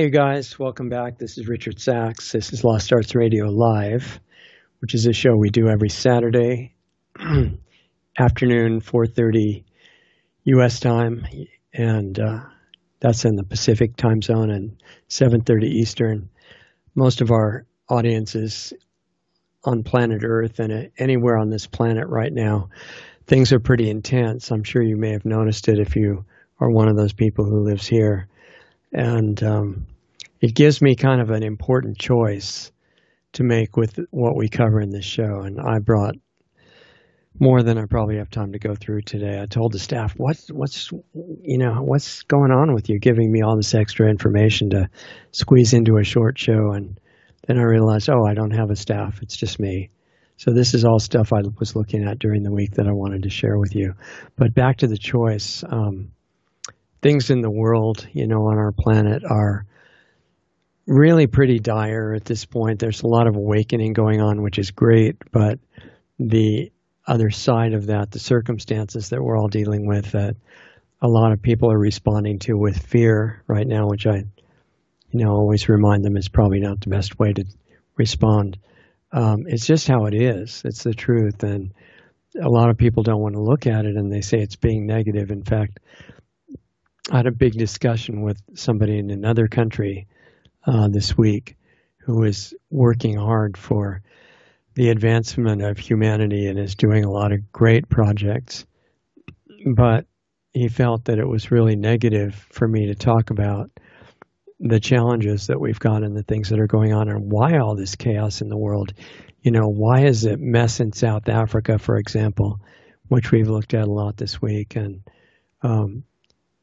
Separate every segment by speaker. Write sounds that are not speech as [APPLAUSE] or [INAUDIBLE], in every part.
Speaker 1: Hi, you guys. Welcome back. This is Richard Sacks. This is Lost Arts Radio Live, which is a show we do every Saturday [CLEARS THROAT] afternoon, 4:30 U.S. time, and uh, that's in the Pacific time zone, and 7:30 Eastern. Most of our audience is on planet Earth and anywhere on this planet right now. Things are pretty intense. I'm sure you may have noticed it if you are one of those people who lives here and um, it gives me kind of an important choice to make with what we cover in this show. And I brought more than I probably have time to go through today. I told the staff, "What's what's you know what's going on with you, giving me all this extra information to squeeze into a short show?" And then I realized, oh, I don't have a staff; it's just me. So this is all stuff I was looking at during the week that I wanted to share with you. But back to the choice. Um, things in the world, you know, on our planet are really pretty dire at this point. There's a lot of awakening going on, which is great, but the other side of that, the circumstances that we're all dealing with that a lot of people are responding to with fear right now, which I, you know, always remind them is probably not the best way to respond. Um, it's just how it is. It's the truth. And a lot of people don't want to look at it and they say it's being negative. In fact, I had a big discussion with somebody in another country uh, this week who is working hard for the advancement of humanity and is doing a lot of great projects. But he felt that it was really negative for me to talk about the challenges that we've got and the things that are going on and why all this chaos in the world. You know, why is it mess in South Africa, for example, which we've looked at a lot this week, and um,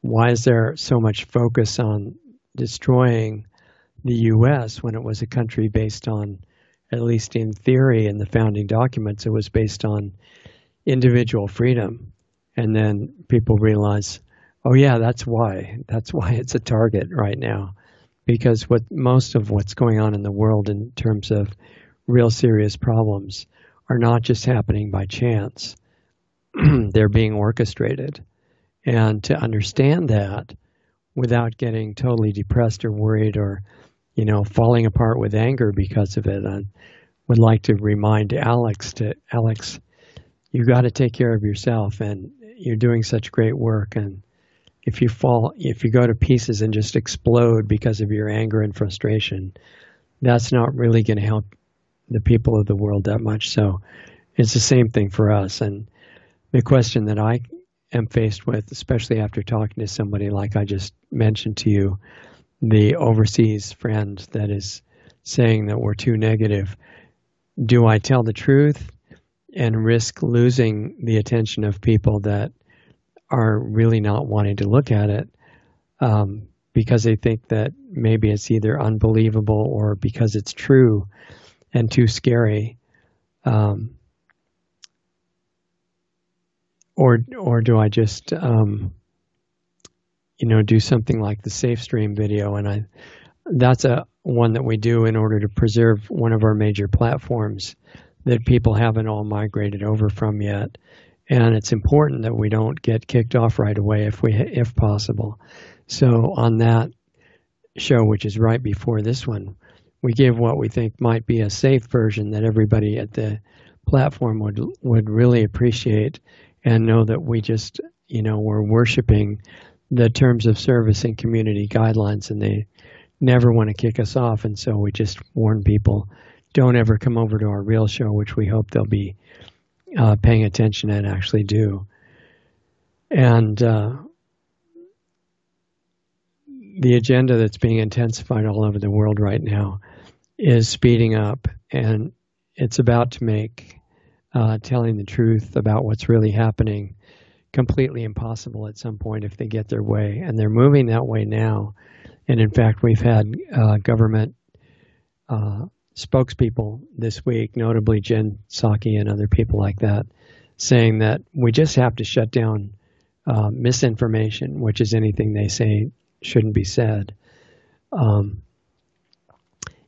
Speaker 1: why is there so much focus on destroying the U.S. when it was a country based on, at least in theory, in the founding documents, it was based on individual freedom. And then people realize, oh yeah, that's why. That's why it's a target right now, because what most of what's going on in the world in terms of real serious problems are not just happening by chance; [CLEARS THROAT] they're being orchestrated. And to understand that without getting totally depressed or worried or, you know, falling apart with anger because of it, I would like to remind Alex to Alex, you got to take care of yourself, and you're doing such great work. And if you fall, if you go to pieces and just explode because of your anger and frustration, that's not really going to help the people of the world that much. So it's the same thing for us. And the question that I am faced with, especially after talking to somebody like I just mentioned to you, the overseas friend that is saying that we're too negative. Do I tell the truth and risk losing the attention of people that are really not wanting to look at it um, because they think that maybe it's either unbelievable or because it's true and too scary? Um, or or do I just um, you know do something like the safe stream video and I that's a one that we do in order to preserve one of our major platforms that people haven't all migrated over from yet. And it's important that we don't get kicked off right away if we if possible. So on that show which is right before this one we give what we think might be a safe version that everybody at the platform would would really appreciate and know that we just, you know, we're worshiping the terms of service and community guidelines, and they never want to kick us off. And so we just warn people don't ever come over to our real show, which we hope they'll be uh, paying attention and actually do. And uh, the agenda that's being intensified all over the world right now is speeding up, and it's about to make uh, telling the truth about what's really happening completely impossible at some point if they get their way. And they're moving that way now. And in fact, we've had uh, government uh, spokespeople this week, notably Jen Psaki and other people like that, saying that we just have to shut down uh, misinformation, which is anything they say shouldn't be said. Um,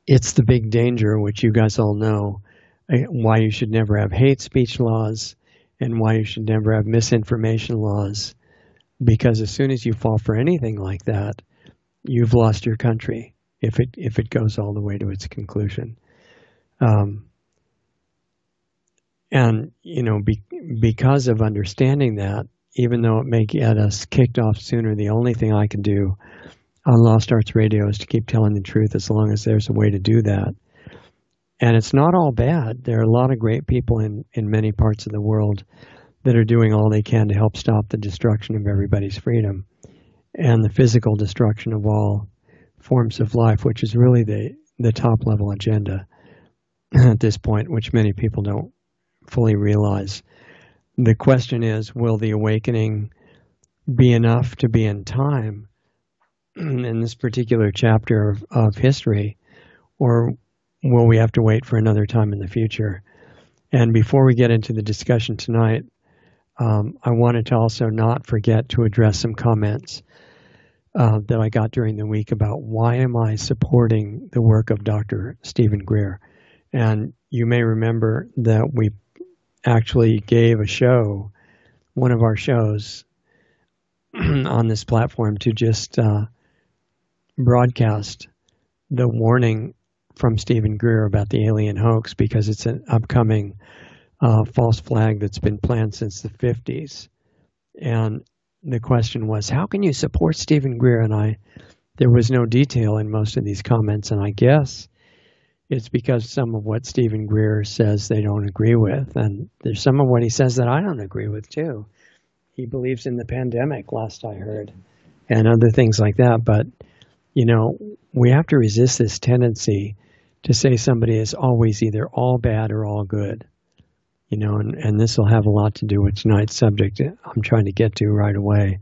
Speaker 1: it's the big danger, which you guys all know, why you should never have hate speech laws and why you should never have misinformation laws. Because as soon as you fall for anything like that, you've lost your country if it if it goes all the way to its conclusion. Um, and you know, be, because of understanding that, even though it may get us kicked off sooner, the only thing I can do on Lost Arts Radio is to keep telling the truth as long as there's a way to do that. And it's not all bad. There are a lot of great people in, in many parts of the world that are doing all they can to help stop the destruction of everybody's freedom and the physical destruction of all forms of life, which is really the, the top level agenda [CLEARS THROAT] at this point, which many people don't fully realize. The question is will the awakening be enough to be in time [CLEARS THROAT] in this particular chapter of, of history, or will we have to wait for another time in the future? And before we get into the discussion tonight, um, I wanted to also not forget to address some comments uh, that I got during the week about why am I supporting the work of Dr. Steven Greer. And you may remember that we actually gave a show, one of our shows [CLEARS THROAT] on this platform to just uh, broadcast the warning from Steven Greer about the alien hoax because it's an upcoming uh, false flag that's been planned since the 50s. And the question was, how can you support Steven Greer? And I, there was no detail in most of these comments, and I guess it's because some of what Steven Greer says they don't agree with, and there's some of what he says that I don't agree with too. He believes in the pandemic, last I heard, and other things like that. But you know, we have to resist this tendency to say somebody is always either all bad or all good you know, and, and this will have a lot to do with tonight's subject I'm trying to get to right away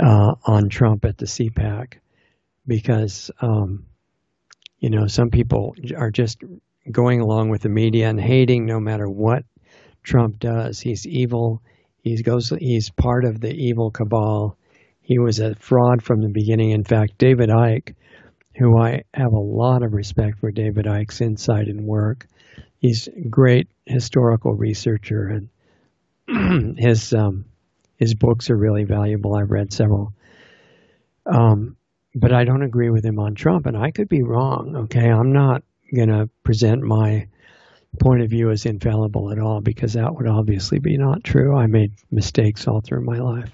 Speaker 1: uh, on Trump at the CPAC, because, um, you know, some people are just going along with the media and hating no matter what Trump does. He's evil. He goes. He's part of the evil cabal. He was a fraud from the beginning. In fact, David Icke, who I have a lot of respect for David Icke's insight and work, he's a great historical researcher, and [CLEARS THROAT] his um, his books are really valuable. I've read several. Um, but I don't agree with him on Trump, and I could be wrong. Okay, I'm not going to present my point of view as infallible at all because that would obviously be not true. I made mistakes all through my life,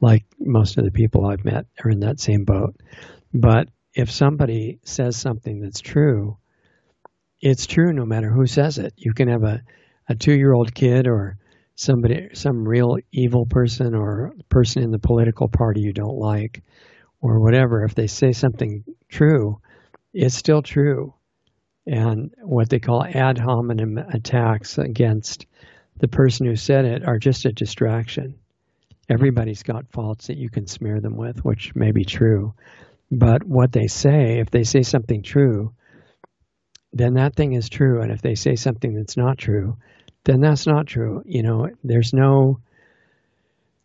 Speaker 1: like most of the people I've met are in that same boat. But if somebody says something that's true, it's true no matter who says it. You can have a, a two year old kid or somebody, some real evil person or person in the political party you don't like or whatever. If they say something true, it's still true. And what they call ad hominem attacks against the person who said it are just a distraction. Everybody's got faults that you can smear them with, which may be true. But what they say, if they say something true, then that thing is true. And if they say something that's not true, then that's not true. You know, there's no,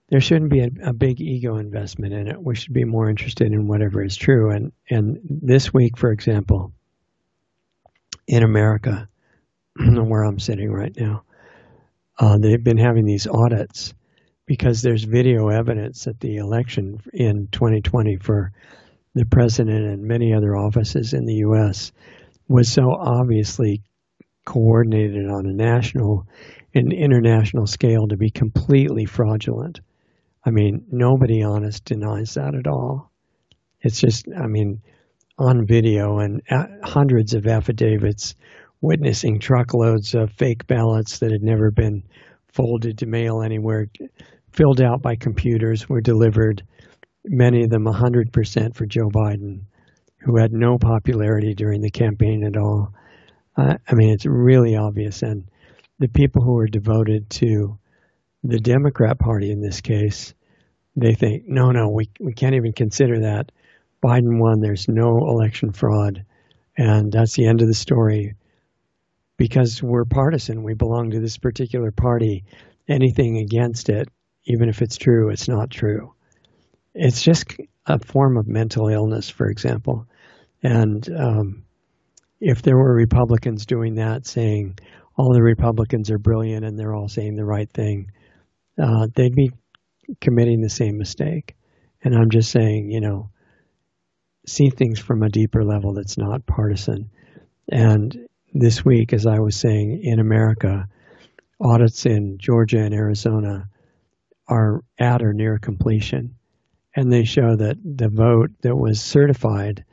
Speaker 1: there shouldn't be a, a, big ego investment in it. We should be more interested in whatever is true. And and this week, for example, in America, [CLEARS THROAT] where I'm sitting right now, uh, they've been having these audits because there's video evidence that the election in 2020 for the president and many other offices in the U.S was so obviously coordinated on a national and international scale to be completely fraudulent. I mean, nobody honest denies that at all. It's just, I mean, on video and uh, hundreds of affidavits witnessing truckloads of fake ballots that had never been folded to mail anywhere, filled out by computers, were delivered, many of them 100% for Joe Biden who had no popularity during the campaign at all. Uh, I mean, it's really obvious. And the people who are devoted to the Democrat Party in this case, they think, no, no, we, we can't even consider that. Biden won, there's no election fraud. And that's the end of the story. Because we're partisan, we belong to this particular party. Anything against it, even if it's true, it's not true. It's just a form of mental illness, for example. And um, if there were Republicans doing that, saying all the Republicans are brilliant and they're all saying the right thing, uh, they'd be committing the same mistake. And I'm just saying, you know, see things from a deeper level that's not partisan. And this week, as I was saying, in America, audits in Georgia and Arizona are at or near completion. And they show that the vote that was certified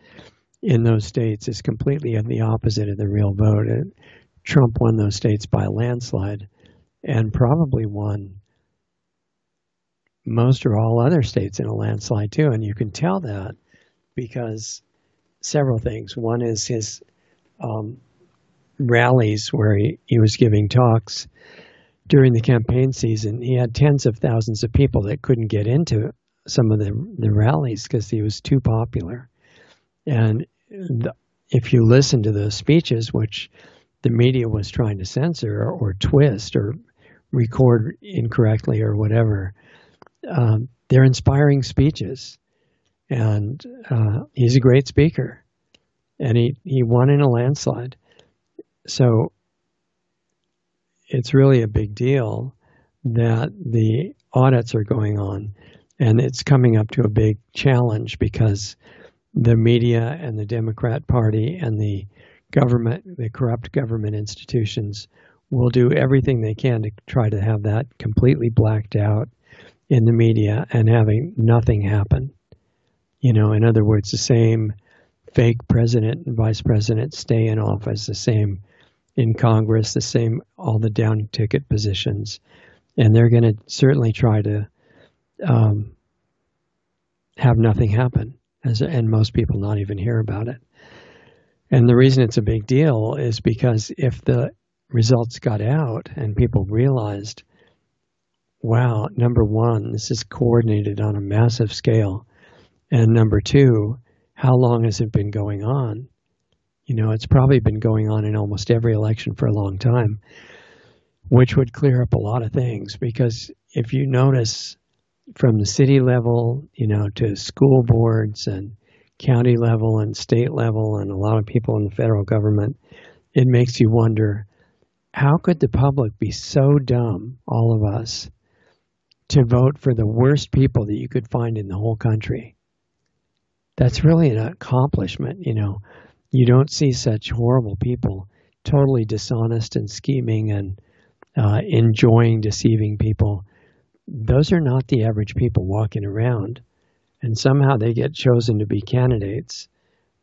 Speaker 1: in those states is completely the opposite of the real vote. And Trump won those states by a landslide and probably won most or all other states in a landslide too. And you can tell that because several things. One is his um, rallies where he, he was giving talks during the campaign season. He had tens of thousands of people that couldn't get into some of the, the rallies because he was too popular. And the, if you listen to those speeches, which the media was trying to censor or, or twist or record incorrectly or whatever, um, they're inspiring speeches. And uh, he's a great speaker. And he, he won in a landslide. So it's really a big deal that the audits are going on. And it's coming up to a big challenge because the media and the Democrat Party and the government, the corrupt government institutions, will do everything they can to try to have that completely blacked out in the media and having nothing happen. You know, in other words, the same fake president and vice president stay in office, the same in Congress, the same, all the down ticket positions. And they're going to certainly try to um, have nothing happen, as, and most people not even hear about it. And the reason it's a big deal is because if the results got out and people realized, wow, number one, this is coordinated on a massive scale. And number two, how long has it been going on? You know, it's probably been going on in almost every election for a long time, which would clear up a lot of things because if you notice from the city level, you know, to school boards and county level and state level and a lot of people in the federal government, it makes you wonder how could the public be so dumb, all of us, to vote for the worst people that you could find in the whole country? That's really an accomplishment, you know. You don't see such horrible people, totally dishonest and scheming and uh, enjoying deceiving people. Those are not the average people walking around and somehow they get chosen to be candidates.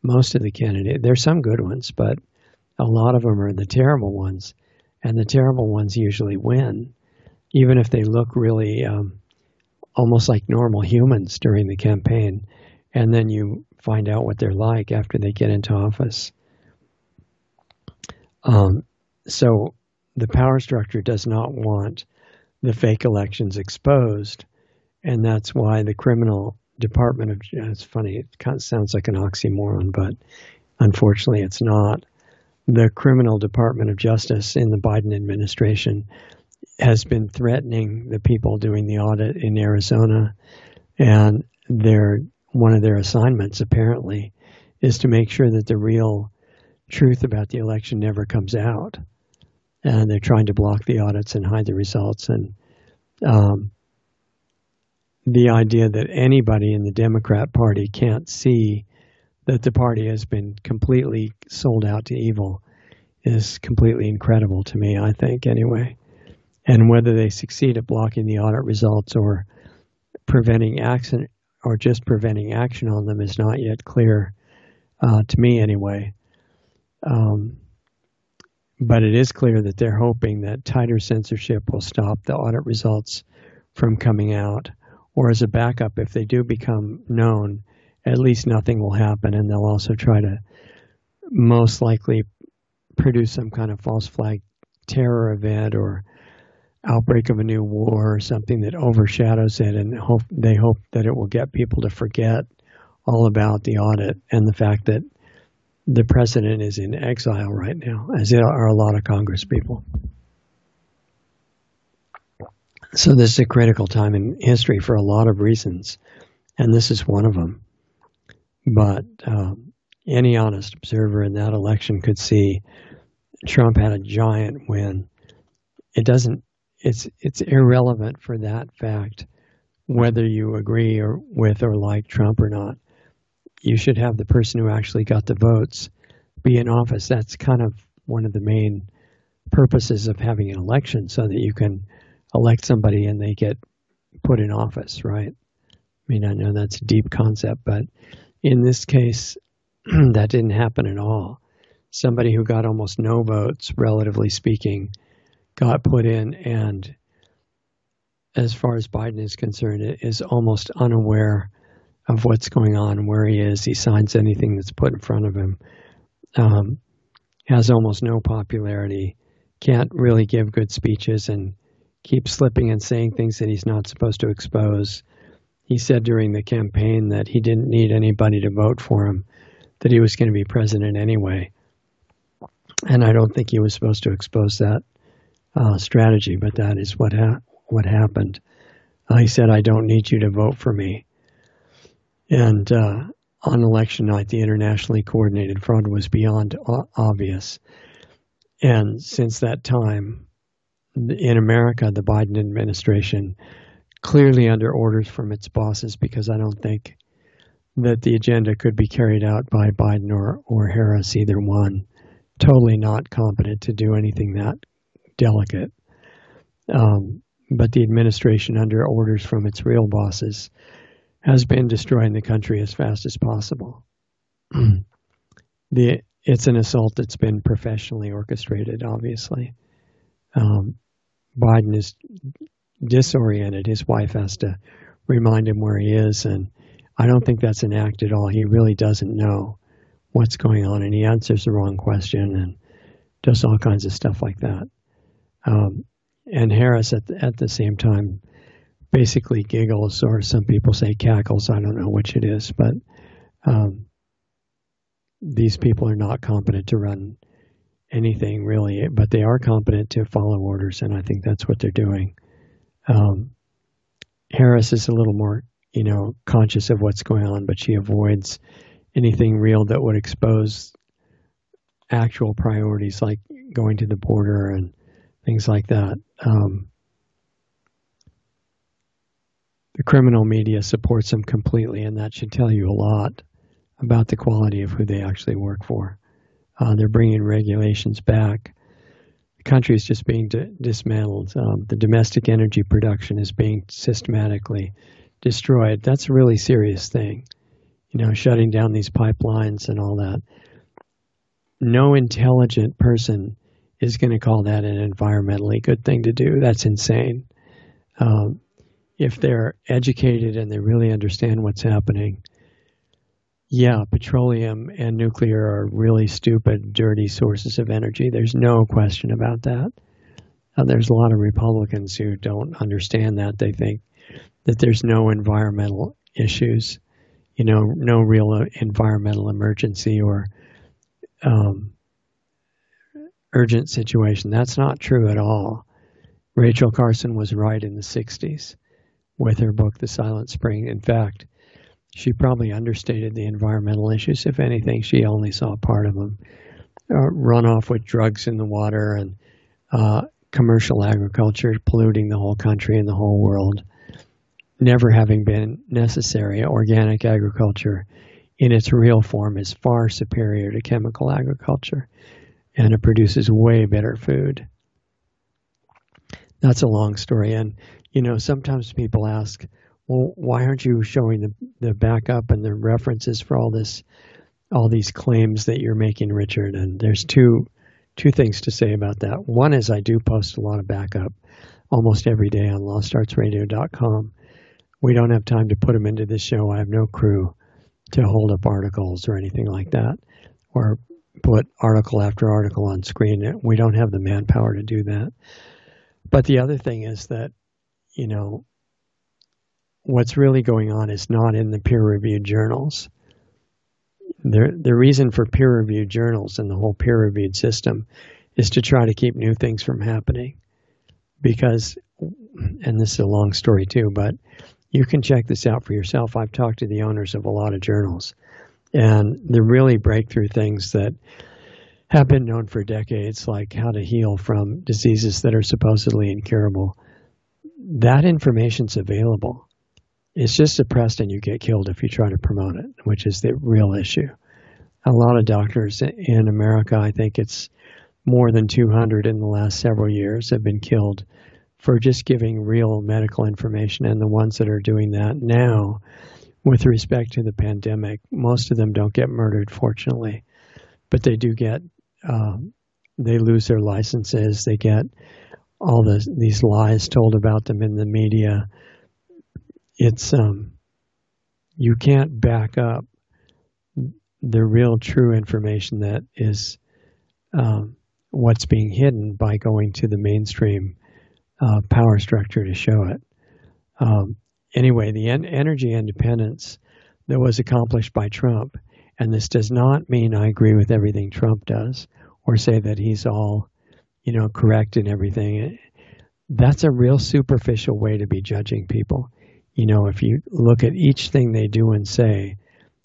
Speaker 1: Most of the candidates, there's some good ones, but a lot of them are the terrible ones, and the terrible ones usually win, even if they look really um, almost like normal humans during the campaign, and then you find out what they're like after they get into office. Um, so the power structure does not want the fake elections exposed, and that's why the criminal Department of uh, it's funny it kind of sounds like an oxymoron, but unfortunately it's not. The criminal Department of Justice in the Biden administration has been threatening the people doing the audit in Arizona, and their one of their assignments apparently is to make sure that the real truth about the election never comes out, and they're trying to block the audits and hide the results and. Um, the idea that anybody in the Democrat Party can't see that the party has been completely sold out to evil is completely incredible to me, I think, anyway. And whether they succeed at blocking the audit results or preventing action or just preventing action on them is not yet clear uh, to me, anyway. Um, but it is clear that they're hoping that tighter censorship will stop the audit results from coming out or as a backup if they do become known, at least nothing will happen, and they'll also try to most likely produce some kind of false flag terror event or outbreak of a new war or something that overshadows it, and hope they hope that it will get people to forget all about the audit and the fact that the president is in exile right now, as are a lot of Congress people. So this is a critical time in history for a lot of reasons, and this is one of them. But um, any honest observer in that election could see Trump had a giant win. It doesn't. It's it's irrelevant for that fact whether you agree or with or like Trump or not. You should have the person who actually got the votes be in office. That's kind of one of the main purposes of having an election so that you can elect somebody and they get put in office, right? I mean, I know that's a deep concept, but in this case, [CLEARS THROAT] that didn't happen at all. Somebody who got almost no votes, relatively speaking, got put in, and as far as Biden is concerned, is almost unaware of what's going on, where he is. He signs anything that's put in front of him. Um, has almost no popularity, can't really give good speeches, and keeps slipping and saying things that he's not supposed to expose. He said during the campaign that he didn't need anybody to vote for him, that he was going to be president anyway. And I don't think he was supposed to expose that uh, strategy, but that is what ha- what happened. Uh, he said, "I don't need you to vote for me." And uh, on election night, the internationally coordinated fraud was beyond obvious. And since that time, in America, the Biden administration, clearly under orders from its bosses, because I don't think that the agenda could be carried out by Biden or, or Harris, either one, totally not competent to do anything that delicate. Um, but the administration, under orders from its real bosses, has been destroying the country as fast as possible. the it's an assault that's been professionally orchestrated. Obviously, um, Biden is disoriented. His wife has to remind him where he is, and I don't think that's an act at all. He really doesn't know what's going on, and he answers the wrong question and does all kinds of stuff like that. Um, and Harris, at the, at the same time, basically giggles, or some people say cackles. I don't know which it is, but um, these people are not competent to run anything really, but they are competent to follow orders, and I think that's what they're doing. Um, Harris is a little more, you know, conscious of what's going on, but she avoids anything real that would expose actual priorities like going to the border and things like that. Um, the criminal media supports them completely, and that should tell you a lot about the quality of who they actually work for. Uh, they're bringing regulations back. The country is just being d- dismantled. Um, the domestic energy production is being systematically destroyed. That's a really serious thing. You know, shutting down these pipelines and all that. No intelligent person is going to call that an environmentally good thing to do. That's insane. Um, if they're educated and they really understand what's happening, yeah, petroleum and nuclear are really stupid, dirty sources of energy. There's no question about that. Uh, there's a lot of Republicans who don't understand that. They think that there's no environmental issues, you know, no real uh, environmental emergency or um, urgent situation. That's not true at all. Rachel Carson was right in the 60s with her book, The Silent Spring. In fact, she probably understated the environmental issues. If anything, she only saw part of them. Uh, runoff with drugs in the water and uh, commercial agriculture polluting the whole country and the whole world. Never having been necessary, organic agriculture in its real form is far superior to chemical agriculture and it produces way better food. That's a long story. And you know, sometimes people ask, well, why aren't you showing the, the backup and the references for all this, all these claims that you're making, Richard? And there's two, two things to say about that. One is I do post a lot of backup almost every day on lostartsradio.com. We don't have time to put them into this show. I have no crew to hold up articles or anything like that, or put article after article on screen. We don't have the manpower to do that. But the other thing is that you know, what's really going on is not in the peer reviewed journals. The, the reason for peer reviewed journals and the whole peer reviewed system is to try to keep new things from happening. Because, and this is a long story too, but you can check this out for yourself. I've talked to the owners of a lot of journals, and they're really breakthrough things that have been known for decades, like how to heal from diseases that are supposedly incurable that information's available. it's just suppressed and you get killed if you try to promote it, which is the real issue. A lot of doctors in America, I think it's more than 200 in the last several years, have been killed for just giving real medical information. And the ones that are doing that now, with respect to the pandemic, most of them don't get murdered, fortunately, but they do get, uh, they lose their licenses, they get all the, these lies told about them in the media. It's, um, you can't back up the real true information that is um, what's being hidden by going to the mainstream uh, power structure to show it. Um, anyway, the en- energy independence that was accomplished by Trump, and this does not mean I agree with everything Trump does or say that he's all, you know, correct and everything. That's a real superficial way to be judging people. You know, if you look at each thing they do and say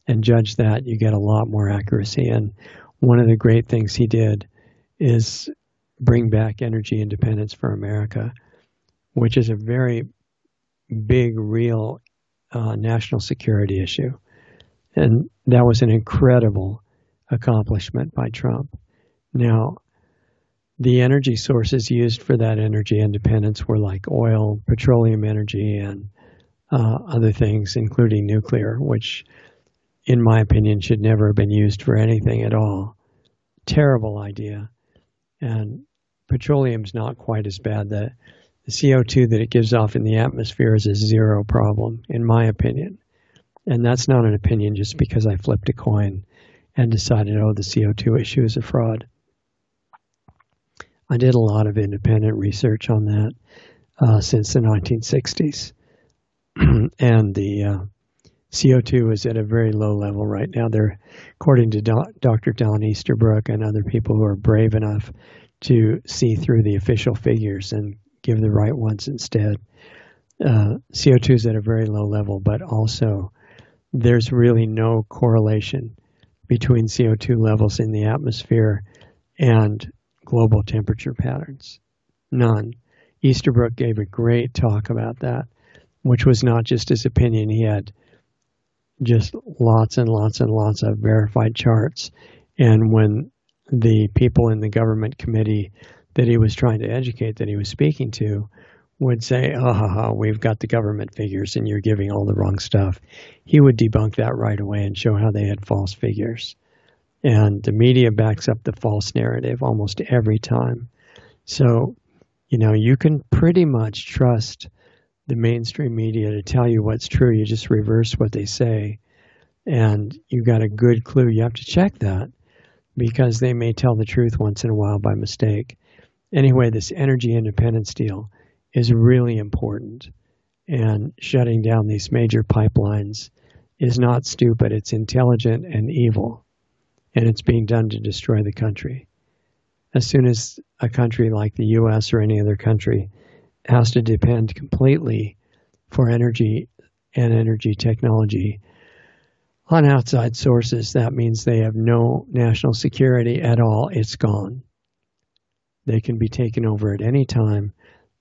Speaker 1: and judge that, you get a lot more accuracy. And one of the great things he did is bring back energy independence for America, which is a very big, real uh, national security issue. And that was an incredible accomplishment by Trump. Now, the energy sources used for that energy independence were like oil, petroleum energy, and uh, other things, including nuclear, which, in my opinion, should never have been used for anything at all. Terrible idea. And petroleum's not quite as bad. The the CO2 that it gives off in the atmosphere is a zero problem, in my opinion. And that's not an opinion just because I flipped a coin and decided, oh, the CO2 issue is a fraud. I did a lot of independent research on that uh, since the 1960s. [CLEARS THROAT] and the uh, CO2 is at a very low level right now. They're, according to Do- Dr. Don Easterbrook and other people who are brave enough to see through the official figures and give the right ones instead. Uh, CO2 is at a very low level, but also there's really no correlation between CO2 levels in the atmosphere and global temperature patterns. None. Easterbrook gave a great talk about that, which was not just his opinion. He had just lots and lots and lots of verified charts. And when the people in the government committee that he was trying to educate that he was speaking to would say, oh, ha, ha, we've got the government figures and you're giving all the wrong stuff. He would debunk that right away and show how they had false figures. And the media backs up the false narrative almost every time. So, you know, you can pretty much trust the mainstream media to tell you what's true. You just reverse what they say. And you've got a good clue. You have to check that because they may tell the truth once in a while by mistake anyway, this energy independence deal is really important. And shutting down these major pipelines is not stupid, it's intelligent and evil. And it's being done to destroy the country. As soon as a country like the US or any other country has to depend completely for energy and energy technology on outside sources, that means they have no national security at all. It's gone. They can be taken over at any time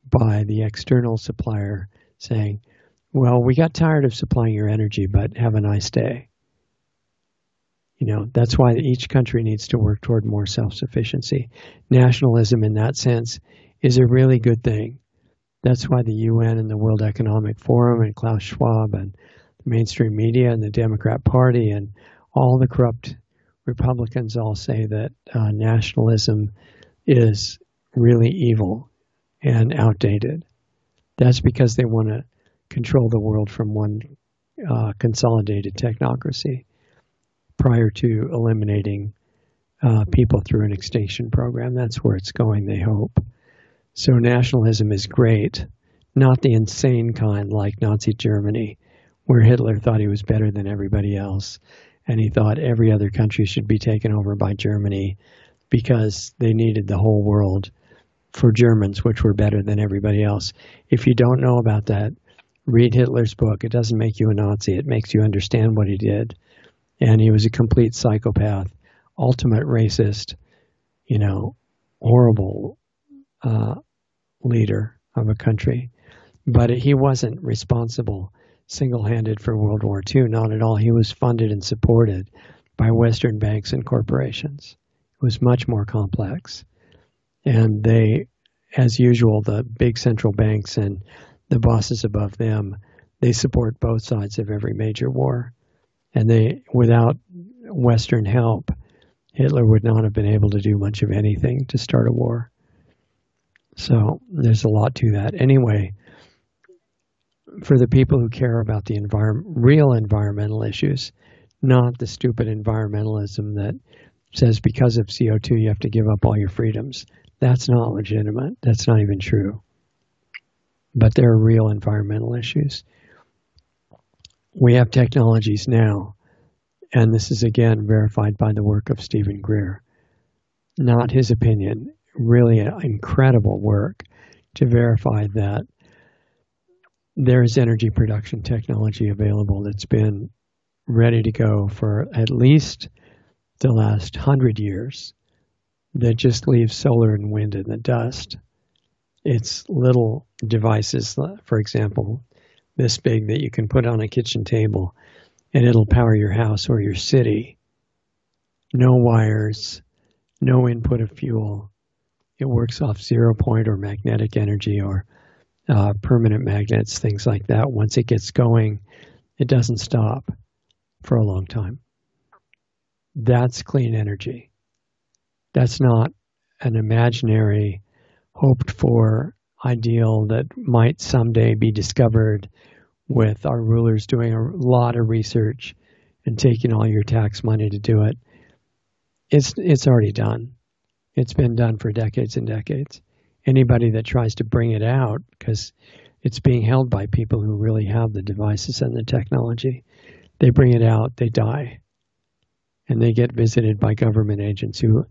Speaker 1: by the external supplier saying, well, we got tired of supplying your energy, but have a nice day. You know, that's why each country needs to work toward more self sufficiency. Nationalism, in that sense, is a really good thing. That's why the UN and the World Economic Forum and Klaus Schwab and the mainstream media and the Democrat Party and all the corrupt Republicans all say that uh, nationalism is really evil and outdated. That's because they want to control the world from one uh, consolidated technocracy prior to eliminating uh, people through an extinction program. That's where it's going, they hope. So nationalism is great, not the insane kind like Nazi Germany, where Hitler thought he was better than everybody else, and he thought every other country should be taken over by Germany because they needed the whole world for Germans, which were better than everybody else. If you don't know about that, read Hitler's book. It doesn't make you a Nazi, it makes you understand what he did. And he was a complete psychopath, ultimate racist, you know, horrible uh, leader of a country. But he wasn't responsible single handed for World War II. Not at all. He was funded and supported by Western banks and corporations. It was much more complex. And they, as usual, the big central banks and the bosses above them, they support both sides of every major war. And they, without Western help, Hitler would not have been able to do much of anything to start a war. So there's a lot to that. Anyway, for the people who care about the environment, real environmental issues, not the stupid environmentalism that says because of CO2 you have to give up all your freedoms. That's not legitimate. That's not even true. But there are real environmental issues. We have technologies now, and this is again verified by the work of Steven Greer, not his opinion, really an incredible work to verify that there is energy production technology available that's been ready to go for at least the last hundred years that just leaves solar and wind in the dust. It's little devices, for example, this big that you can put on a kitchen table and it'll power your house or your city. No wires, no input of fuel. It works off zero point or magnetic energy or uh, permanent magnets, things like that. Once it gets going, it doesn't stop for a long time. That's clean energy. That's not an imaginary, hoped for ideal that might someday be discovered with our rulers doing a lot of research and taking all your tax money to do it. It's it's already done. It's been done for decades and decades anybody that tries to bring it out because it's being held by people who really have the devices and the technology. They bring it out, they die. And they get visited by government agents who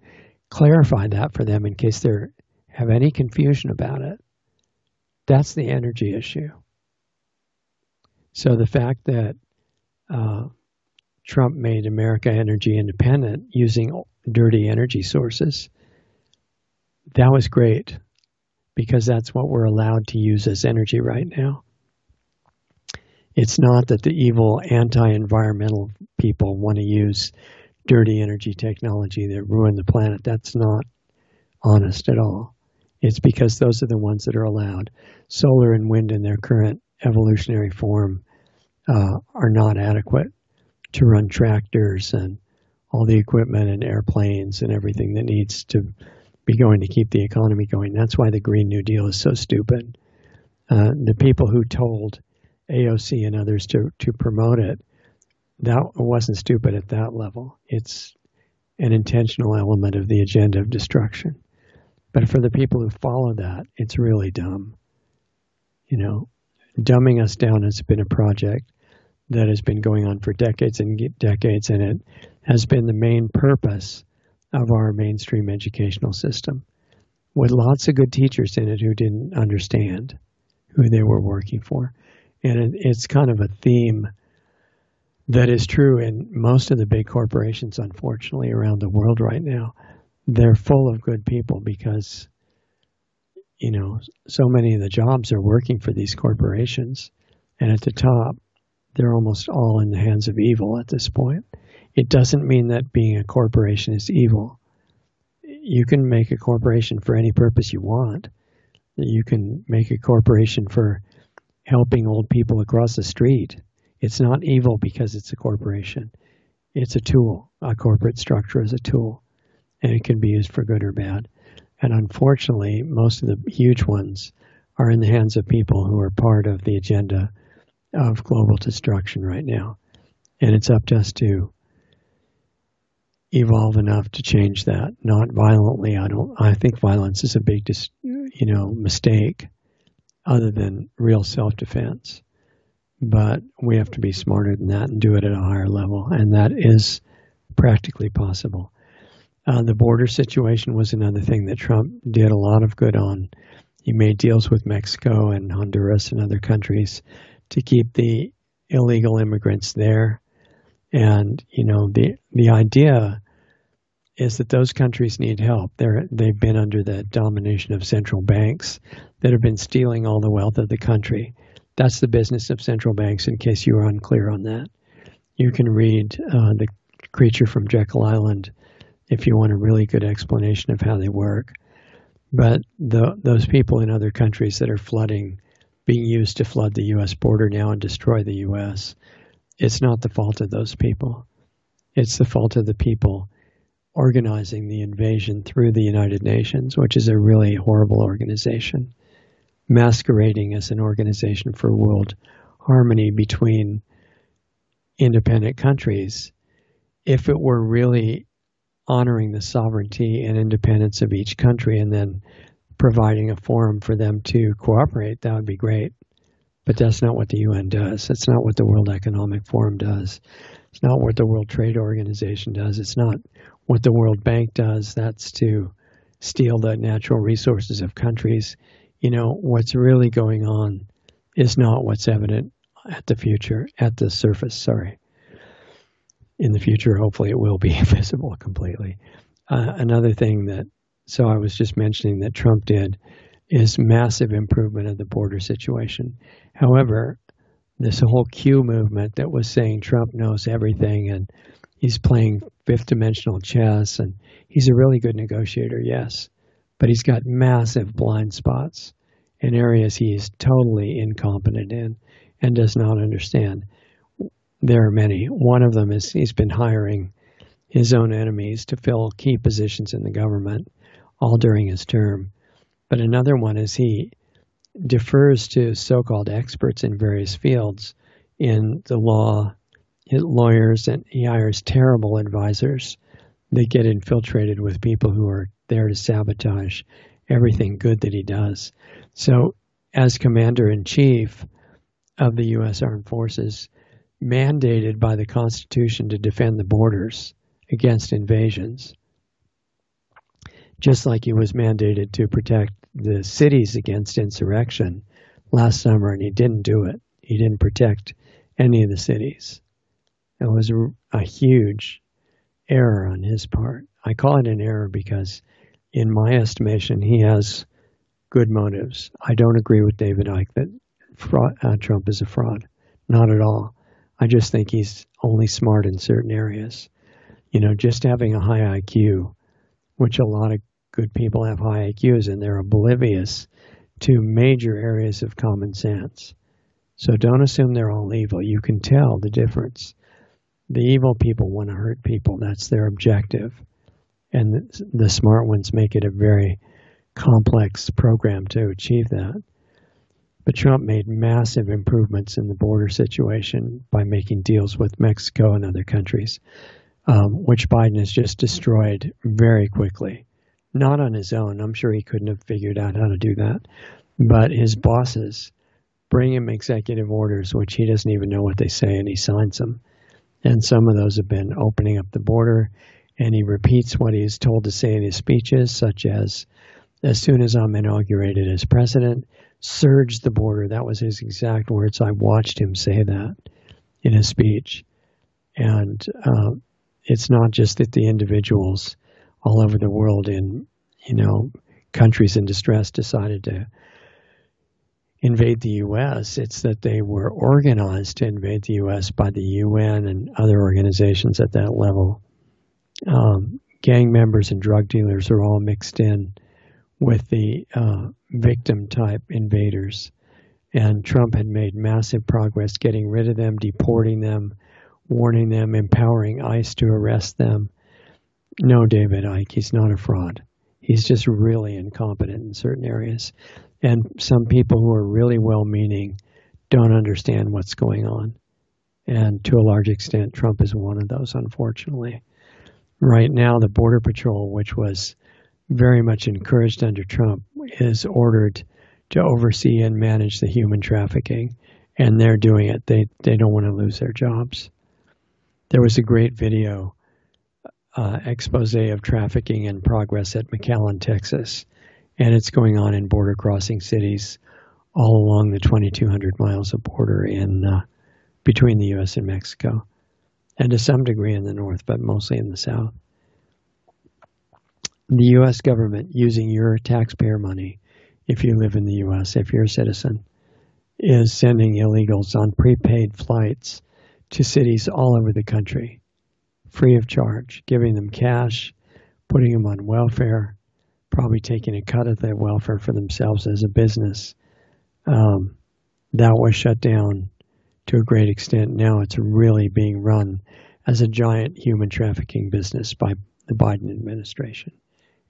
Speaker 1: clarify that for them in case they have any confusion about it. That's the energy issue. So the fact that uh, Trump made America energy independent using dirty energy sources, that was great because that's what we're allowed to use as energy right now. It's not that the evil anti environmental people want to use dirty energy technology that ruin the planet. That's not honest at all. It's because those are the ones that are allowed. Solar and wind in their current evolutionary form uh, are not adequate to run tractors and all the equipment and airplanes and everything that needs to be going to keep the economy going. That's why the Green New Deal is so stupid. Uh, the people who told AOC and others to, to promote it, that wasn't stupid at that level. It's an intentional element of the agenda of destruction. But for the people who follow that, it's really dumb. You know, dumbing us down has been a project that has been going on for decades and decades, and it has been the main purpose of our mainstream educational system with lots of good teachers in it who didn't understand who they were working for. And it, it's kind of a theme that is true in most of the big corporations, unfortunately, around the world right now. They're full of good people because, you know, so many of the jobs are working for these corporations. And at the top, they're almost all in the hands of evil at this point. It doesn't mean that being a corporation is evil. You can make a corporation for any purpose you want. You can make a corporation for helping old people across the street. It's not evil because it's a corporation. It's a tool. A corporate structure is a tool, and it can be used for good or bad. And unfortunately, most of the huge ones are in the hands of people who are part of the agenda of global destruction right now. And it's up to us to evolve enough to change that. Not violently. I don't. I think violence is a big, dis, you know, mistake, other than real self-defense. But we have to be smarter than that and do it at a higher level, and that is practically possible. Uh, the border situation was another thing that Trump did a lot of good on. He made deals with Mexico and Honduras and other countries to keep the illegal immigrants there and you know the the idea is that those countries need help. They're they've been under the domination of central banks that have been stealing all the wealth of the country. That's the business of central banks, in case you were unclear on that. You can read uh, The Creature from Jekyll Island if you want a really good explanation of how they work. But the, those people in other countries that are flooding, being used to flood the U.S. border now and destroy the U.S., it's not the fault of those people. It's the fault of the people organizing the invasion through the United Nations, which is a really horrible organization, masquerading as an organization for world harmony between independent countries. If it were really honoring the sovereignty and independence of each country and then providing a forum for them to cooperate, that would be great. But that's not what the UN does. That's not what the World Economic Forum does. It's not what the World Trade Organization does. It's not what the World Bank does. That's to steal the natural resources of countries. You know, what's really going on is not what's evident at the future, at the surface, sorry in the future, hopefully, it will be [LAUGHS] visible completely. Uh, another thing that, so I was just mentioning that Trump did is massive improvement of the border situation. However, this whole Q movement that was saying Trump knows everything and he's playing fifth dimensional chess and he's a really good negotiator, yes, but he's got massive blind spots in areas he is totally incompetent in and does not understand. There are many. One of them is he's been hiring his own enemies to fill key positions in the government all during his term. But another one is he defers to so called experts in various fields in the law, his lawyers, and he hires terrible advisors. They get infiltrated with people who are there to sabotage everything good that he does. So, as commander in chief of the U.S. Armed Forces, mandated by the Constitution to defend the borders against invasions, just like he was mandated to protect the cities against insurrection last summer, and he didn't do it. He didn't protect any of the cities. It was a huge error on his part. I call it an error because, in my estimation, he has good motives. I don't agree with David Icke that fraud, uh, Trump is a fraud. Not at all. I just think he's only smart in certain areas. You know, just having a high IQ, which a lot of good people have high IQs and they're oblivious to major areas of common sense. So don't assume they're all evil. You can tell the difference. The evil people want to hurt people, that's their objective. And the, the smart ones make it a very complex program to achieve that. But Trump made massive improvements in the border situation by making deals with Mexico and other countries, um, which Biden has just destroyed very quickly. Not on his own. I'm sure he couldn't have figured out how to do that. But his bosses bring him executive orders, which he doesn't even know what they say, and he signs them. And some of those have been opening up the border, and he repeats what he is told to say in his speeches, such as, as soon as I'm inaugurated as president, surge the border. That was his exact words. I watched him say that in his speech. And uh, it's not just that the individuals all over the world in, you know, countries in distress decided to invade the U.S., it's that they were organized to invade the U.S. by the UN and other organizations at that level. Um, gang members and drug dealers are all mixed in with the uh, victim type invaders. And Trump had made massive progress getting rid of them, deporting them, warning them, empowering ICE to arrest them. No, David Icke, he's not a fraud. He's just really incompetent in certain areas. And some people who are really well meaning don't understand what's going on. And to a large extent, Trump is one of those, unfortunately. Right now, the Border Patrol, which was very much encouraged under Trump, is ordered to oversee and manage the human trafficking, and they're doing it. They they don't want to lose their jobs. There was a great video uh, expose of trafficking in progress at McAllen, Texas, and it's going on in border crossing cities all along the 2,200 miles of border in uh, between the U.S. and Mexico, and to some degree in the north, but mostly in the south the U.S. government using your taxpayer money if you live in the U.S., if you're a citizen, is sending illegals on prepaid flights to cities all over the country, free of charge, giving them cash, putting them on welfare, probably taking a cut of that welfare for themselves as a business. Um, that was shut down to a great extent. Now it's really being run as a giant human trafficking business by the Biden administration.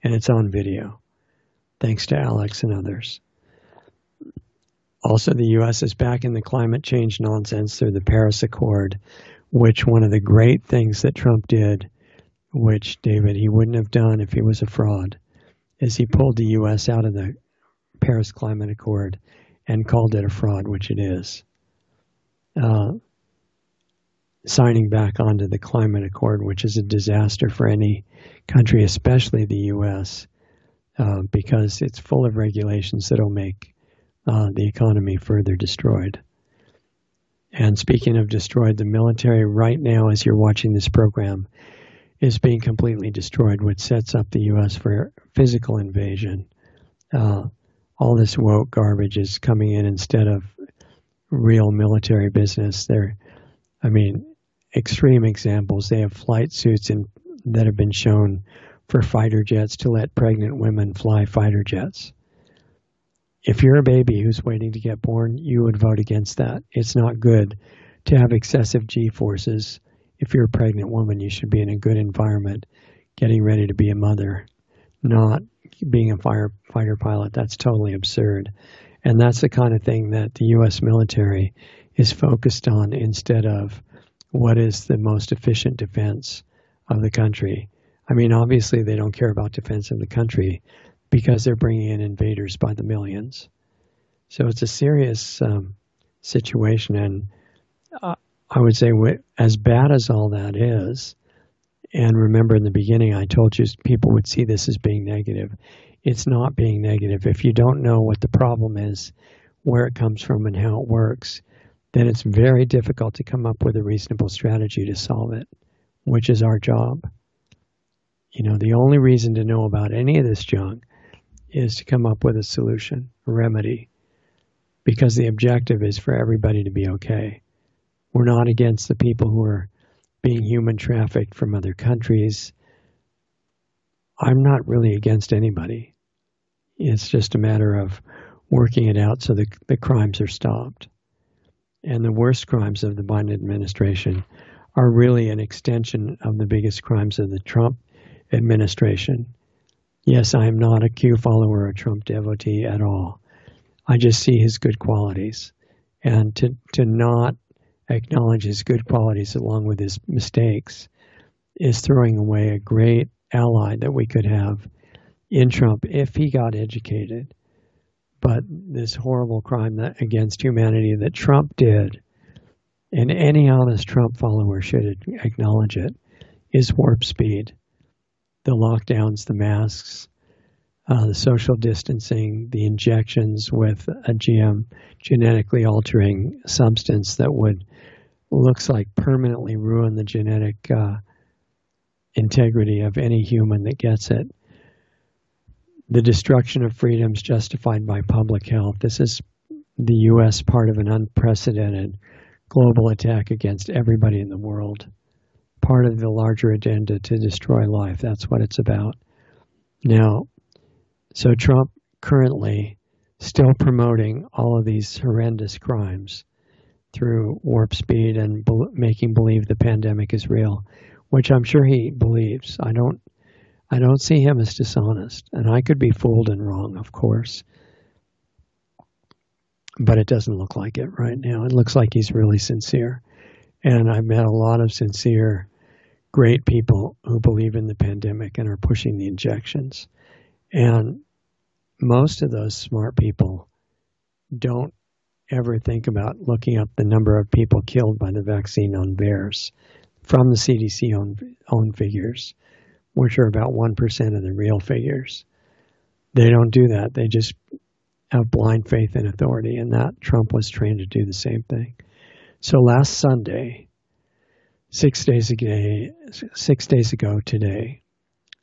Speaker 1: And it's on video, thanks to Alex and others. Also, the U.S. is back in the climate change nonsense through the Paris Accord, which one of the great things that Trump did, which David he wouldn't have done if he was a fraud, is he pulled the U.S. out of the Paris Climate Accord and called it a fraud, which it is. Uh, signing back onto the Climate Accord, which is a disaster for any country, especially the U.S., uh, because it's full of regulations that'll make uh, the economy further destroyed. And speaking of destroyed, the military right now, as you're watching this program, is being completely destroyed, which sets up the U.S. for physical invasion. Uh, all this woke garbage is coming in instead of real military business. They're, I mean, extreme examples. They have flight suits in, that have been shown for fighter jets to let pregnant women fly fighter jets if you're a baby who's waiting to get born, you would vote against that. It's not good to have excessive G forces. If you're a pregnant woman, you should be in a good environment, getting ready to be a mother, not being a firefighter pilot. That's totally absurd. And that's the kind of thing that the U.S. military is focused on instead of what is the most efficient defense of the country. I mean, obviously, they don't care about defense of the country because they're bringing in invaders by the millions. So it's a serious um, situation, and uh, I would say as bad as all that is, and remember in the beginning I told you people would see this as being negative. It's not being negative. If you don't know what the problem is, where it comes from, and how it works, then it's very difficult to come up with a reasonable strategy to solve it, which is our job. You know, the only reason to know about any of this junk is to come up with a solution, a remedy, because the objective is for everybody to be okay. We're not against the people who are being human trafficked from other countries. I'm not really against anybody. It's just a matter of working it out so the, the crimes are stopped. And the worst crimes of the Biden administration are really an extension of the biggest crimes of the Trump administration Yes, I am not a Q follower or Trump devotee at all. I just see his good qualities. And to, to not acknowledge his good qualities along with his mistakes is throwing away a great ally that we could have in Trump if he got educated. But this horrible crime that, against humanity that Trump did, and any honest Trump follower should acknowledge it, is warp speed the lockdowns, the masks, uh, the social distancing, the injections with a GM genetically altering substance that would looks like permanently ruin the genetic uh, integrity of any human that gets it. The destruction of freedoms justified by public health. This is the U.S. part of an unprecedented global attack against everybody in the world part of the larger agenda to destroy life. That's what it's about. Now, so Trump currently still promoting all of these horrendous crimes through warp speed and making believe the pandemic is real, which I'm sure he believes. I don't I don't see him as dishonest, and I could be fooled and wrong, of course. But it doesn't look like it right now. It looks like he's really sincere. And I've met a lot of sincere great people who believe in the pandemic and are pushing the injections. And most of those smart people don't ever think about looking up the number of people killed by the vaccine on VAERS from the CDC own, own figures, which are about 1% of the real figures. They don't do that. They just have blind faith in authority, and that Trump was trained to do the same thing. So last Sunday, six days ago, six days ago today,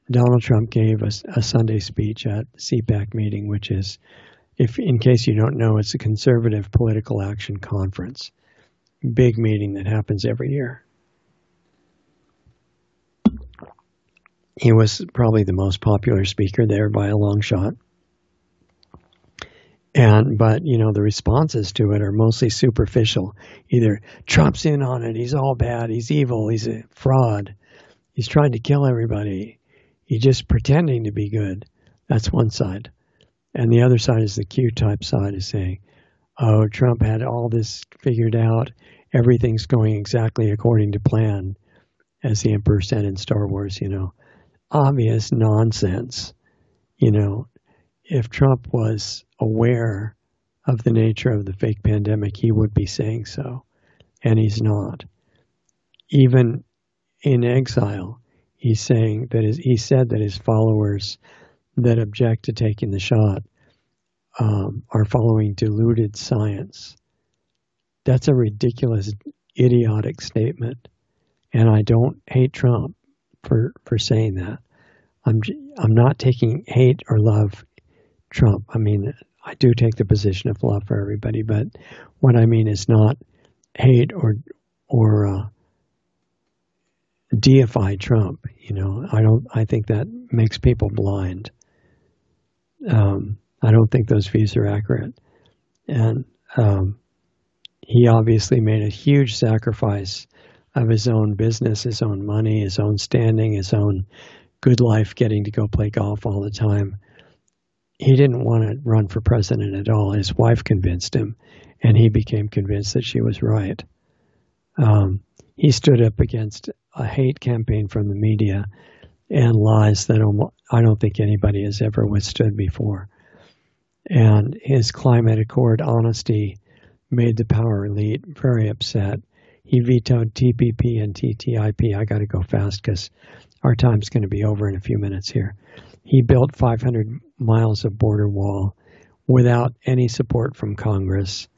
Speaker 1: Donald Trump gave a, a Sunday speech at the CPAC meeting, which is if in case you don't know, it's a conservative political action conference, big meeting that happens every year. He was probably the most popular speaker there by a long shot. And but you know the responses to it are mostly superficial. Either Trump's in on it, he's all bad, he's evil, he's a fraud, he's trying to kill everybody, he's just pretending to be good. That's one side. And the other side is the Q type side is saying, oh, Trump had all this figured out. Everything's going exactly according to plan, as the Emperor said in Star Wars, you know. Obvious nonsense. You know, if Trump was aware of the nature of the fake pandemic, he would be saying so. And he's not. Even in exile, he's saying that his, he said that his followers that object to taking the shot um, are following diluted science. That's a ridiculous, idiotic statement, and I don't hate Trump for for saying that. I'm I'm not taking hate or love Trump. I mean, I do take the position of love for everybody, but what I mean is not hate or or uh, deify Trump. You know, I don't. I think that makes people blind. Um, I don't think those views are accurate. And um, he obviously made a huge sacrifice of his own business, his own money, his own standing, his own good life, getting to go play golf all the time. He didn't want to run for president at all. His wife convinced him, and he became convinced that she was right. Um, he stood up against a hate campaign from the media and lies that I don't think anybody has ever withstood before. And his climate accord honesty made the power elite very upset. He vetoed TPP and TTIP. I got to go fast because our time's going to be over in a few minutes here. He built 500 miles of border wall without any support from Congress.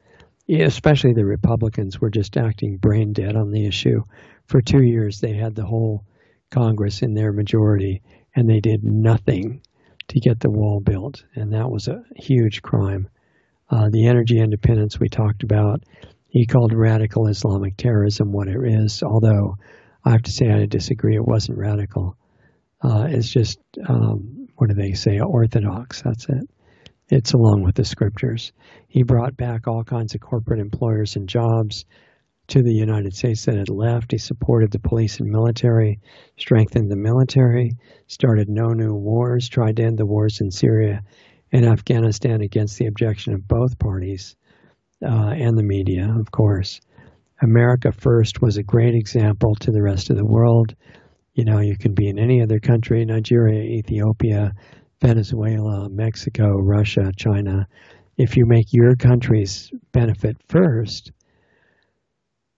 Speaker 1: Especially the Republicans were just acting brain dead on the issue. For two years, they had the whole Congress in their majority, and they did nothing to get the wall built, and that was a huge crime. Uh, the energy independence we talked about, he called radical Islamic terrorism what it is, although I have to say I disagree. It wasn't radical. Uh, it's just, um, what do they say, orthodox. That's it. It's along with the scriptures. He brought back all kinds of corporate employers and jobs to the United States that had left. He supported the police and military, strengthened the military, started no new wars, tried to end the wars in Syria and Afghanistan against the objection of both parties uh, and the media, of course. America First was a great example to the rest of the world. You know, you can be in any other country Nigeria, Ethiopia, Venezuela, Mexico, Russia, China. If you make your countries benefit first,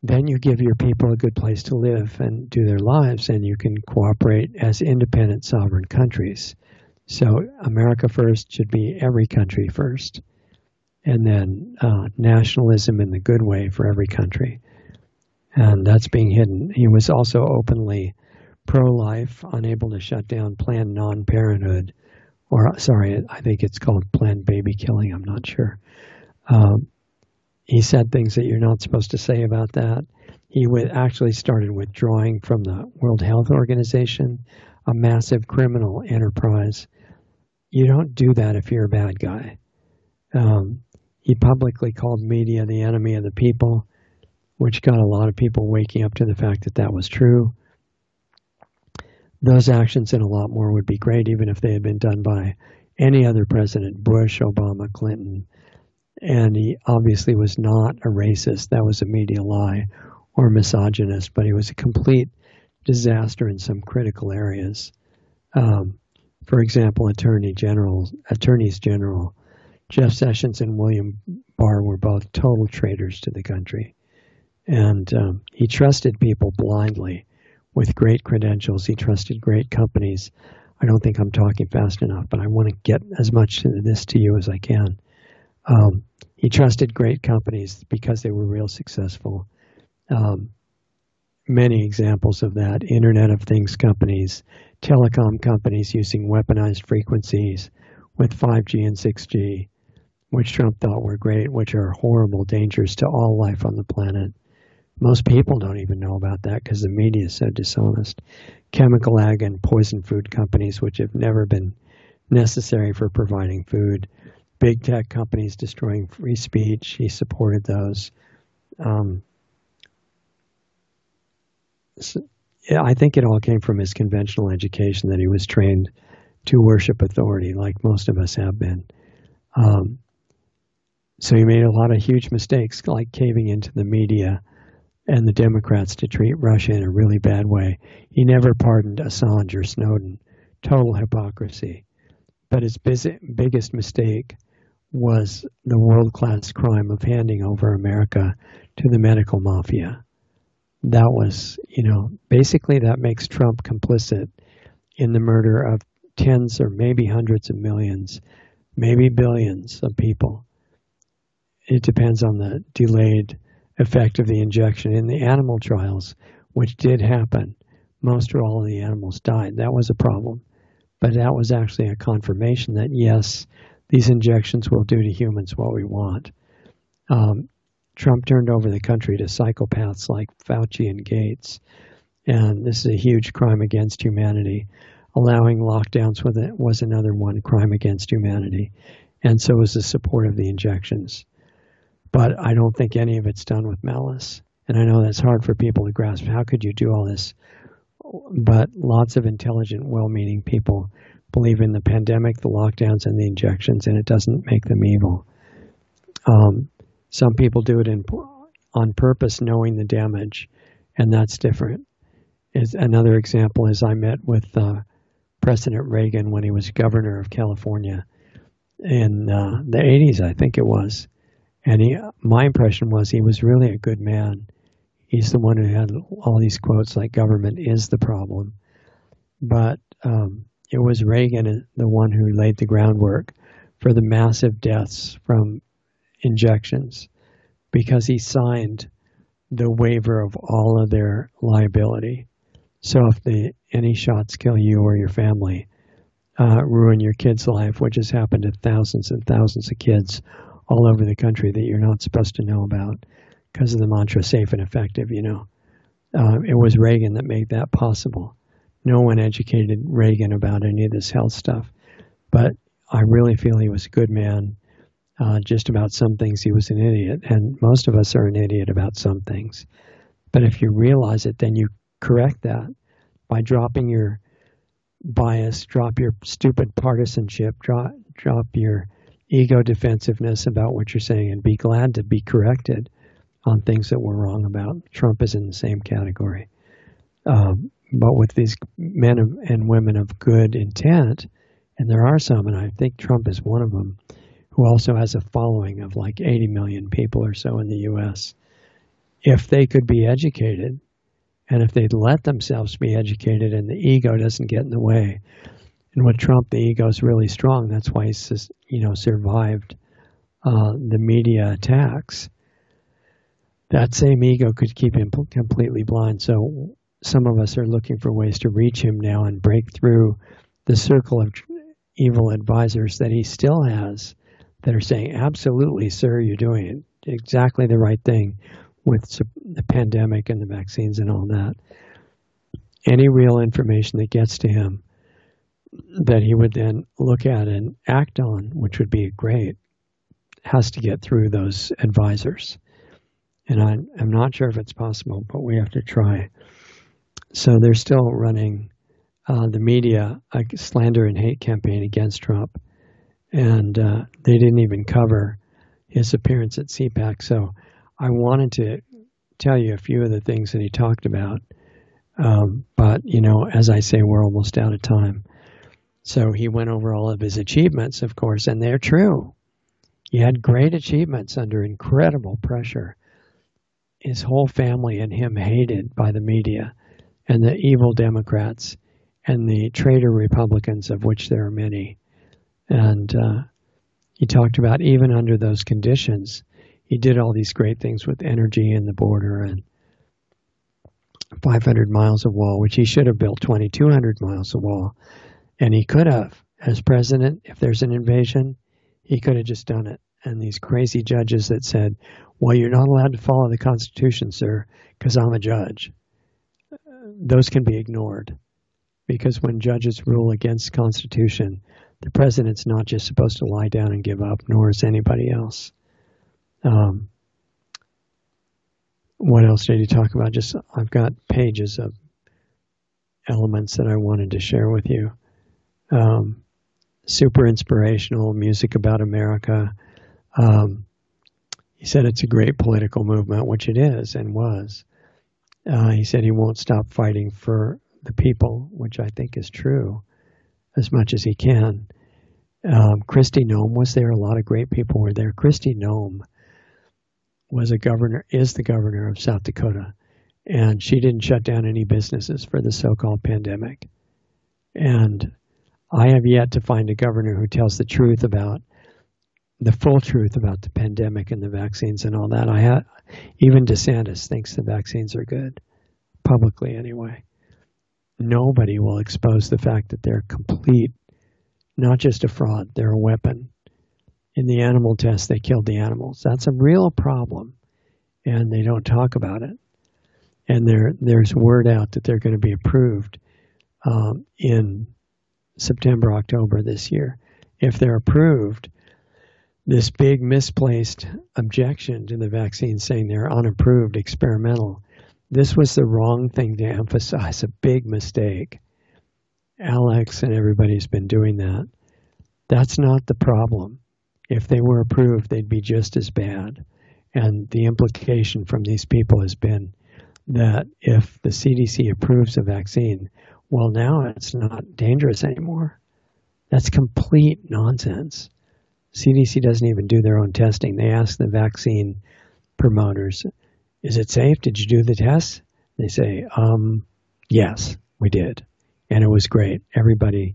Speaker 1: then you give your people a good place to live and do their lives, and you can cooperate as independent sovereign countries. So, America first should be every country first, and then uh, nationalism in the good way for every country. And that's being hidden. He was also openly pro life, unable to shut down Planned Non Parenthood, or sorry, I think it's called Planned Baby Killing, I'm not sure. Um, he said things that you're not supposed to say about that. He actually started withdrawing from the World Health Organization, a massive criminal enterprise. You don't do that if you're a bad guy. Um, he publicly called media the enemy of the people, which got a lot of people waking up to the fact that that was true. Those actions and a lot more would be great, even if they had been done by any other president Bush, Obama, Clinton, and he obviously was not a racist. That was a media lie or misogynist, but he was a complete disaster in some critical areas. Um, for example, attorney general, attorneys general Jeff Sessions and William Barr were both total traitors to the country, and um, he trusted people blindly with great credentials. He trusted great companies. I don't think I'm talking fast enough, but I want to get as much of this to you as I can. Um, he trusted great companies because they were real successful. Um, many examples of that Internet of Things companies, telecom companies using weaponized frequencies with 5G and 6G, which Trump thought were great, which are horrible dangers to all life on the planet. Most people don't even know about that because the media is so dishonest. Chemical ag and poison food companies, which have never been necessary for providing food. Big tech companies destroying free speech. He supported those. Um, so, yeah, I think it all came from his conventional education that he was trained to worship authority, like most of us have been. Um, so he made a lot of huge mistakes, like caving into the media and the Democrats to treat Russia in a really bad way. He never pardoned Assange or Snowden. Total hypocrisy. But his biggest mistake was the world class crime of handing over America to the medical mafia. That was, you know, basically that makes Trump complicit in the murder of tens or maybe hundreds of millions, maybe billions of people. It depends on the delayed effect of the injection. In the animal trials, which did happen, most or all of the animals died. That was a problem. But that was actually a confirmation that yes, these injections will do to humans what we want. Um, Trump turned over the country to psychopaths like Fauci and Gates. And this is a huge crime against humanity. Allowing lockdowns was another one crime against humanity. And so was the support of the injections. But I don't think any of it's done with malice. And I know that's hard for people to grasp. How could you do all this? But lots of intelligent, well meaning people believe in the pandemic, the lockdowns, and the injections, and it doesn't make them evil. Um, some people do it in, on purpose, knowing the damage, and that's different. Is another example is I met with uh, President Reagan when he was governor of California in uh, the 80s, I think it was, and he, my impression was he was really a good man. He's the one who had all these quotes like "government is the problem," but um, it was Reagan, the one who laid the groundwork for the massive deaths from injections, because he signed the waiver of all of their liability. So if the any shots kill you or your family, uh, ruin your kid's life, which has happened to thousands and thousands of kids all over the country that you're not supposed to know about because of the mantra safe and effective, you know. Uh, it was Reagan that made that possible. No one educated Reagan about any of this health stuff, but I really feel he was a good man. Uh, just about some things, he was an idiot, and most of us are an idiot about some things. But if you realize it, then you correct that by dropping your bias, drop your stupid partisanship, drop drop your ego defensiveness about what you're saying and be glad to be corrected on things that we're wrong about. Trump is in the same category. Um, but with these men and women of good intent, and there are some, and I think Trump is one of them, who also has a following of like 80 million people or so in the U.S. If they could be educated, and if they'd let themselves be educated and the ego doesn't get in the way, and with Trump, the ego is really strong. That's why he's you know survived uh, the media attacks. That same ego could keep him completely blind. So some of us are looking for ways to reach him now and break through the circle of evil advisors that he still has that are saying, "Absolutely, sir, you're doing exactly the right thing with the pandemic and the vaccines and all that." Any real information that gets to him that he would then look at and act on, which would be great, has to get through those advisors. And I, am not sure if it's possible, but we have to try. So they're still running uh, the media a slander and hate campaign against Trump, and uh, they didn't even cover his appearance at CPAC. So I wanted to tell you a few of the things that he talked about. Um, but, you know, as I say, we're almost out of time. So he went over all of his achievements, of course, and they're true. He had great achievements under incredible pressure. His whole family and him hated by the media and the evil Democrats and the traitor Republicans, of which there are many. And uh, he talked about even under those conditions, he did all these great things with energy and the border and 500 miles of wall, which he should have built 2,200 miles of wall and he could have, as president, if there's an invasion, he could have just done it and these crazy judges that said, well, you're not allowed to follow the Constitution, sir, because I'm a judge. Those can be ignored because when judges rule against Constitution, the president's not just supposed to lie down and give up, nor is anybody else. Um, what else did he talk about? Just I've got pages of elements that I wanted to share with you. Um, super inspirational music about America. Um, he said it's a great political movement, which it is and was. Uh, he said he won't stop fighting for the people, which I think is true, as much as he can. Um, Kristi Noem was there. A lot of great people were there. Kristi Noem was a governor, is the governor of South Dakota, and she didn't shut down any businesses for the so-called pandemic. And I have yet to find a governor who tells the truth about the full truth about the pandemic and the vaccines and all that. I even DeSantis thinks the vaccines are good, publicly anyway. Nobody will expose the fact that they're complete, not just a fraud, they're a weapon. In the animal test, they killed the animals. That's a real problem, and they don't talk about it. And there, there's word out that they're going to be approved um, in September, October this year. If they're approved, this big misplaced objection to the vaccine saying they're unapproved, experimental, this was the wrong thing to emphasize, a big mistake. Alex and everybody's been doing that. That's not the problem. If they were approved, they'd be just as bad. And the implication from these people has been that if the CDC approves a vaccine, well, now it's not dangerous anymore. That's complete nonsense. CDC doesn't even do their own testing. They ask the vaccine promoters, is it safe? Did you do the test? They say, um, yes, we did. And it was great. Everybody,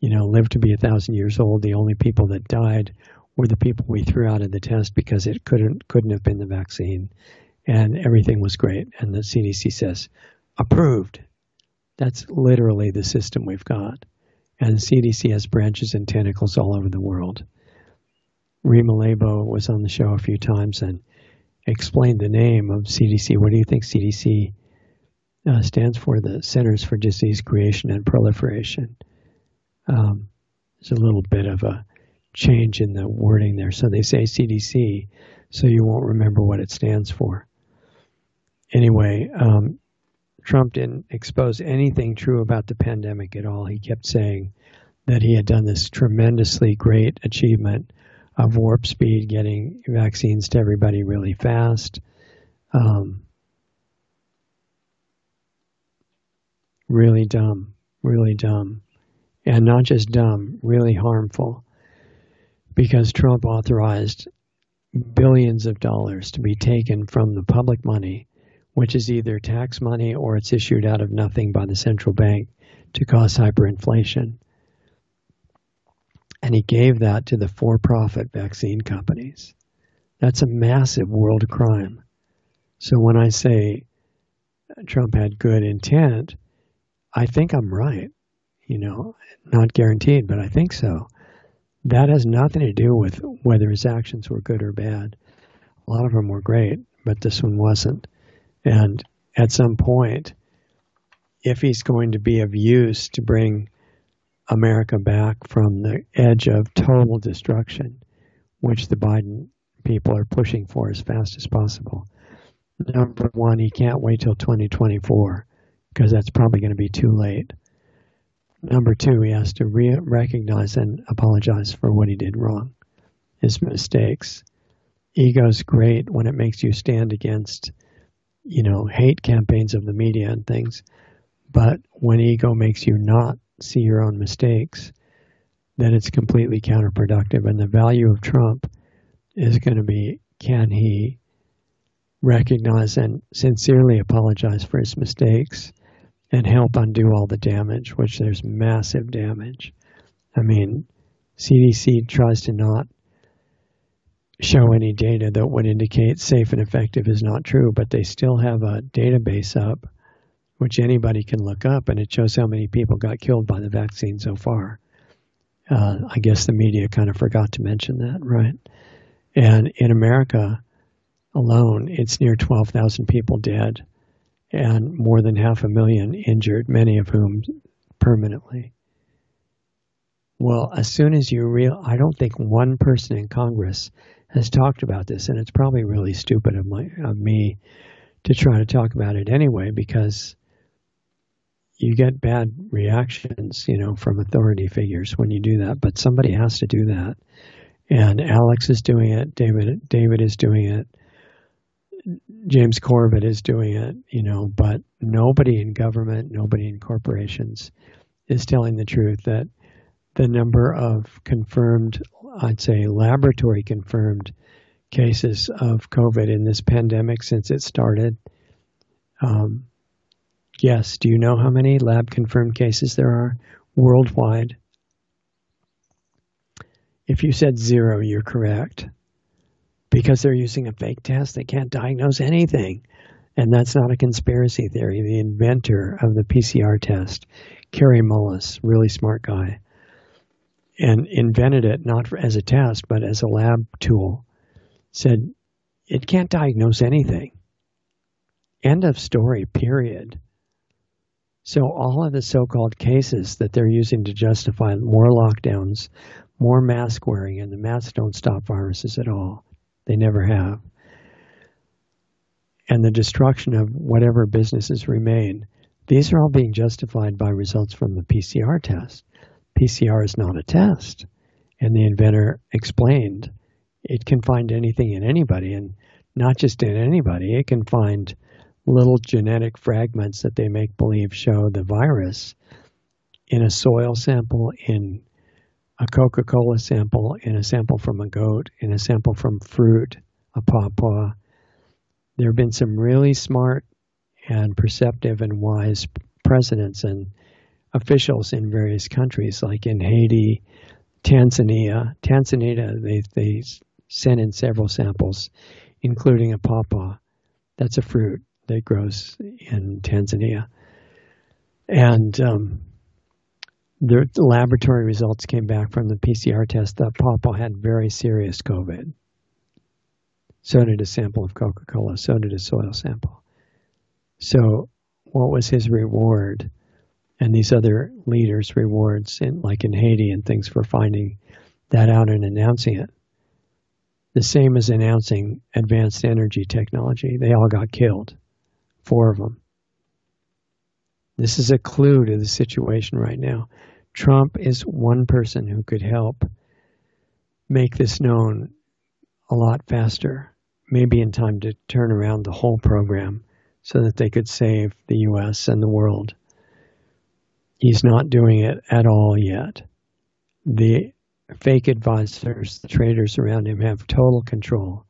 Speaker 1: you know, lived to be a thousand years old. The only people that died were the people we threw out of the test because it couldn't couldn't have been the vaccine. And everything was great. And the CDC says, approved. That's literally the system we've got. And CDC has branches and tentacles all over the world. Rima Laibow was on the show a few times and explained the name of CDC. What do you think CDC uh, stands for? The Centers for Disease Creation and Proliferation. Um, there's a little bit of a change in the wording there. So they say CDC, so you won't remember what it stands for. Anyway, um, Trump didn't expose anything true about the pandemic at all. He kept saying that he had done this tremendously great achievement of warp speed, getting vaccines to everybody really fast. Um, really dumb, really dumb. And not just dumb, really harmful. Because Trump authorized billions of dollars to be taken from the public money which is either tax money or it's issued out of nothing by the central bank to cause hyperinflation. And he gave that to the for profit vaccine companies. That's a massive world crime. So when I say Trump had good intent, I think I'm right. You know, not guaranteed, but I think so. That has nothing to do with whether his actions were good or bad. A lot of them were great, but this one wasn't. And at some point, if he's going to be of use to bring America back from the edge of total destruction, which the Biden people are pushing for as fast as possible. Number one, he can't wait till 2024 because that's probably going to be too late. Number two, he has to re- recognize and apologize for what he did wrong, his mistakes. Ego's great when it makes you stand against you know, hate campaigns of the media and things. But when ego makes you not see your own mistakes, then it's completely counterproductive. And the value of Trump is going to be can he recognize and sincerely apologize for his mistakes and help undo all the damage, which there's massive damage. I mean, CDC tries to not show any data that would indicate safe and effective is not true, but they still have a database up which anybody can look up, and it shows how many people got killed by the vaccine so far. Uh, I guess the media kind of forgot to mention that, right? And in America alone, it's near 12,000 people dead and more than half a million injured, many of whom permanently. Well, as soon as you real, I don't think one person in Congress has talked about this, and it's probably really stupid of my of me to try to talk about it anyway because you get bad reactions, you know, from authority figures when you do that. But somebody has to do that, and Alex is doing it. David David is doing it. James Corbett is doing it, you know, but nobody in government, nobody in corporations is telling the truth that the number of confirmed, I'd say laboratory confirmed cases of COVID in this pandemic since it started. Um, yes, do you know how many lab confirmed cases there are worldwide? If you said zero, you're correct because they're using a fake test. They can't diagnose anything. And that's not a conspiracy theory. The inventor of the PCR test, Kary Mullis, really smart guy, and invented it not as a test, but as a lab tool, said it can't diagnose anything. End of story, period. So all of the so-called cases that they're using to justify more lockdowns, more mask wearing, and the masks don't stop viruses at all. They never have. And the destruction of whatever businesses remain, these are all being justified by results from the PCR test. PCR is not a test. And the inventor explained it can find anything in anybody, and not just in anybody, it can find little genetic fragments that they make believe show the virus in a soil sample, in a Coca Cola sample in a sample from a goat in a sample from fruit, a pawpaw. There have been some really smart and perceptive and wise presidents and officials in various countries, like in Haiti, Tanzania. Tanzania, they, they sent in several samples, including a pawpaw. That's a fruit that grows in Tanzania. And um, the, laboratory results came back from the PCR test that Papa had very serious COVID. So did a sample of Coca Cola. So did a soil sample. So, what was his reward? And these other leaders' rewards, in, like in Haiti and things, for finding that out and announcing it. The same as announcing advanced energy technology. They all got killed, four of them. This is a clue to the situation right now. Trump is one person who could help make this known a lot faster, maybe in time to turn around the whole program so that they could save the U.S. and the world. He's not doing it at all yet. The fake advisors, the traders around him, have total control.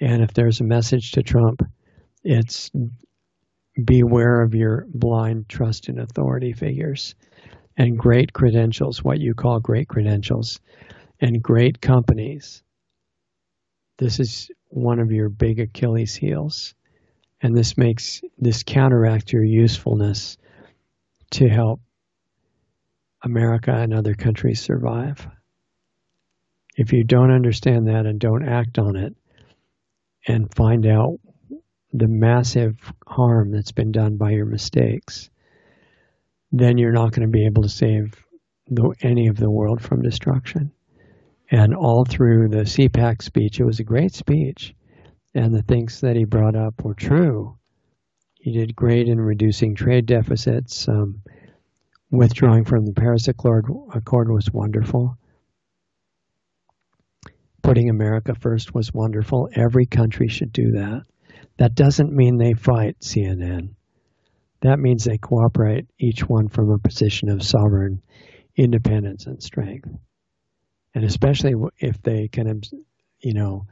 Speaker 1: And if there's a message to Trump, it's beware of your blind trust in authority figures and great credentials, what you call great credentials, and great companies. This is one of your big Achilles heels. And this makes this counteracts your usefulness to help America and other countries survive. If you don't understand that and don't act on it and find out the massive harm that's been done by your mistakes, then you're not going to be able to save the, any of the world from destruction. And all through the CPAC speech, it was a great speech. And the things that he brought up were true. He did great in reducing trade deficits. Um, withdrawing from the Paris Accord, Accord was wonderful. Putting America first was wonderful. Every country should do that. That doesn't mean they fight CNN. That means they cooperate, each one from a position of sovereign independence and strength. And especially if they can, you know,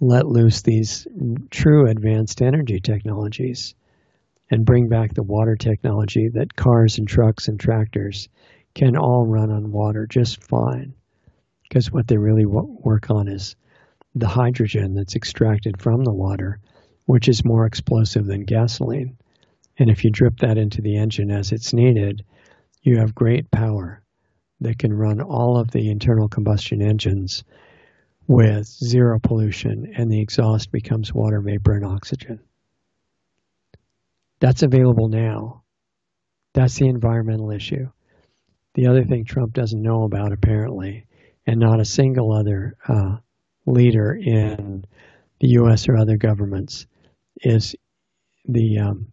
Speaker 1: let loose these true advanced energy technologies and bring back the water technology that cars and trucks and tractors can all run on water just fine. Because what they really work on is the hydrogen that's extracted from the water, which is more explosive than gasoline. And if you drip that into the engine as it's needed, you have great power that can run all of the internal combustion engines with zero pollution, and the exhaust becomes water vapor and oxygen. That's available now. That's the environmental issue. The other thing Trump doesn't know about, apparently, and not a single other uh, leader in the U.S. or other governments, is the um,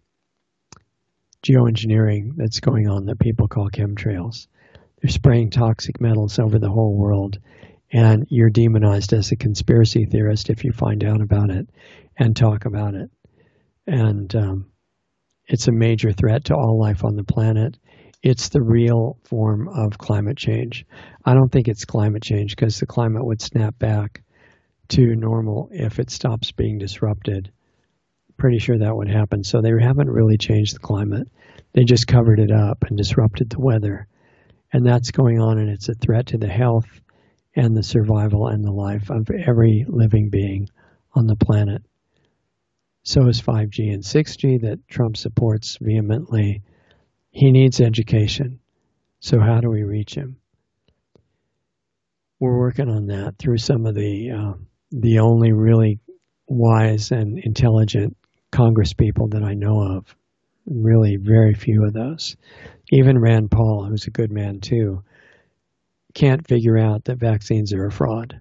Speaker 1: geoengineering that's going on that people call chemtrails. They're spraying toxic metals over the whole world, and you're demonized as a conspiracy theorist if you find out about it and talk about it. And um, it's a major threat to all life on the planet. It's the real form of climate change. I don't think it's climate change because the climate would snap back to normal if it stops being disrupted pretty sure that would happen. So they haven't really changed the climate. They just covered it up and disrupted the weather. And that's going on, and it's a threat to the health and the survival and the life of every living being on the planet. So is 5G and 6G that Trump supports vehemently. He needs education. So, how do we reach him? We're working on that through some of the uh, the only really wise and intelligent Congress people that I know of. Really, very few of those. Even Rand Paul, who's a good man too, can't figure out that vaccines are a fraud.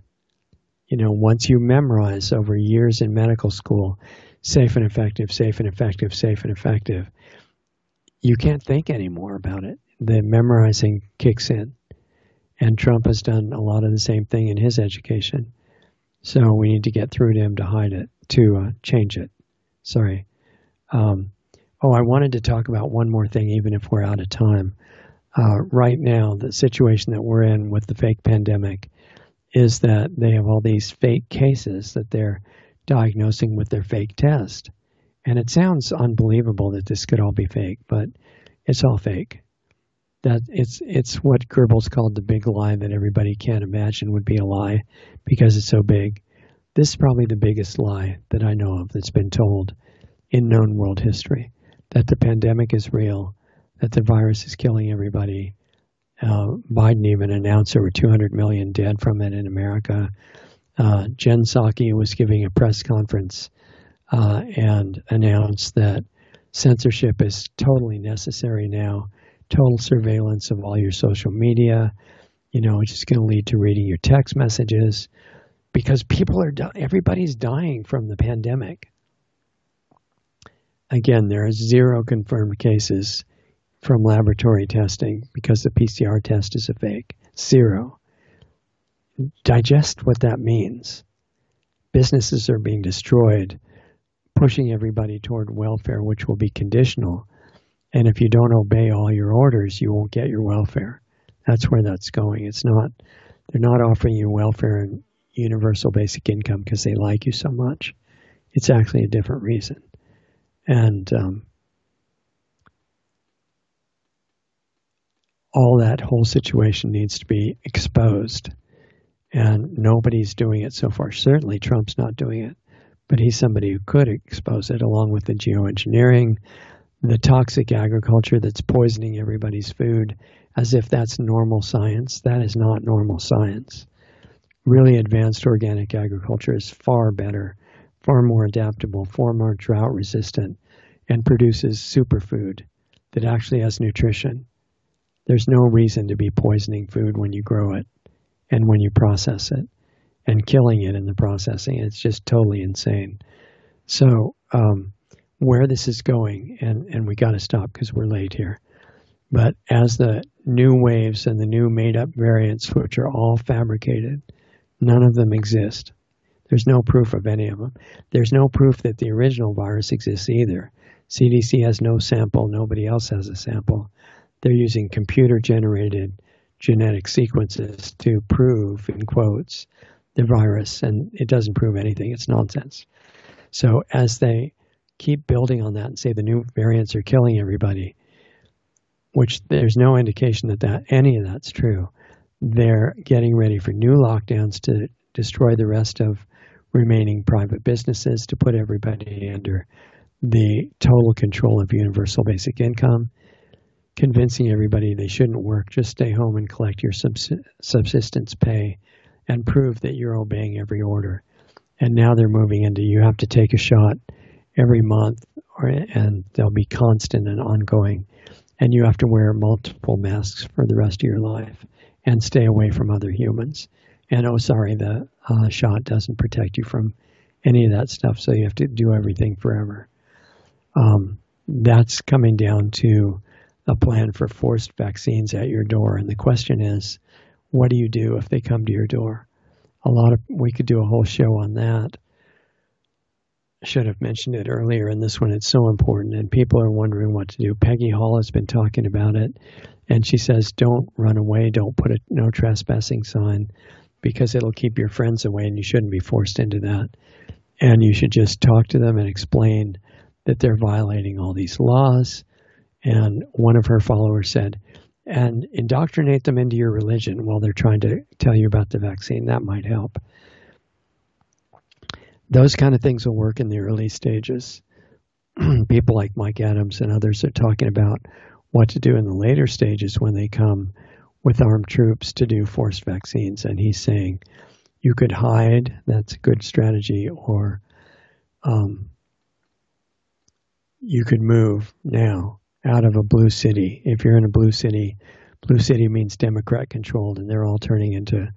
Speaker 1: You know, once you memorize over years in medical school, safe and effective, safe and effective, safe and effective, you can't think anymore about it. The memorizing kicks in. And Trump has done a lot of the same thing in his education. So we need to get through to him to hide it, to uh, change it. Sorry. Um, oh, I wanted to talk about one more thing, even if we're out of time. Uh, right now, the situation that we're in with the fake pandemic is that they have all these fake cases that they're diagnosing with their fake test. And it sounds unbelievable that this could all be fake, but it's all fake. That it's it's what Goebbels called the big lie that everybody can't imagine would be a lie because it's so big. This is probably the biggest lie that I know of that's been told in known world history that the pandemic is real, that the virus is killing everybody. Uh, Biden even announced there were 200 million dead from it in America. Uh, Jen Psaki was giving a press conference uh, and announced that censorship is totally necessary now. Total surveillance of all your social media, you know, which is going to lead to reading your text messages, because people are everybody's dying from the pandemic. Again, there are zero confirmed cases from laboratory testing because the PCR test is a fake. Zero. Digest what that means. Businesses are being destroyed, pushing everybody toward welfare, which will be conditional. And if you don't obey all your orders, you won't get your welfare. That's where that's going. It's not, they're not offering you welfare and universal basic income because they like you so much. It's actually a different reason. And um, all that whole situation needs to be exposed. And nobody's doing it so far. Certainly, Trump's not doing it, but he's somebody who could expose it, along with the geoengineering, the toxic agriculture that's poisoning everybody's food, as if that's normal science. That is not normal science really advanced organic agriculture is far better, far more adaptable, far more drought resistant, and produces superfood that actually has nutrition. There's no reason to be poisoning food when you grow it and when you process it and killing it in the processing. It's just totally insane. So, um, where this is going, and, and we got to stop because we're late here. But as the new waves and the new made up variants, which are all fabricated, None of them exist. There's no proof of any of them. There's no proof that the original virus exists either. CDC has no sample, nobody else has a sample. They're using computer generated genetic sequences to prove, in quotes, the virus, and it doesn't prove anything. It's nonsense. So as they keep building on that and say the new variants are killing everybody, which there's no indication that, that any of that's true, they're getting ready for new lockdowns to destroy the rest of remaining private businesses, to put everybody under the total control of universal basic income, convincing everybody they shouldn't work, just stay home and collect your subsistence pay and prove that you're obeying every order. And now they're moving into you have to take a shot every month, or, and they'll be constant and ongoing. And you have to wear multiple masks for the rest of your life and stay away from other humans. And oh, sorry, the uh, shot doesn't protect you from any of that stuff, so you have to do everything forever. Um, that's coming down to a plan for forced vaccines at your door. And the question is, what do you do if they come to your door? A lot of we could do a whole show on that. Should have mentioned it earlier in this one. It's so important, and people are wondering what to do. Peggy Hall has been talking about it, and she says, "Don't run away. Don't put a no trespassing sign, because it'll keep your friends away, and you shouldn't be forced into that. And you should just talk to them and explain that they're violating all these laws." And one of her followers said, and indoctrinate them into your religion while they're trying to tell you about the vaccine. That might help. Those kind of things will work in the early stages. [CLEARS THROAT] People like Mike Adams and others are talking about what to do in the later stages when they come with armed troops to do forced vaccines. And he's saying you could hide, that's a good strategy, or um, you could move now out of a blue city. If you're in a blue city, blue city means Democrat controlled, and they're all turning into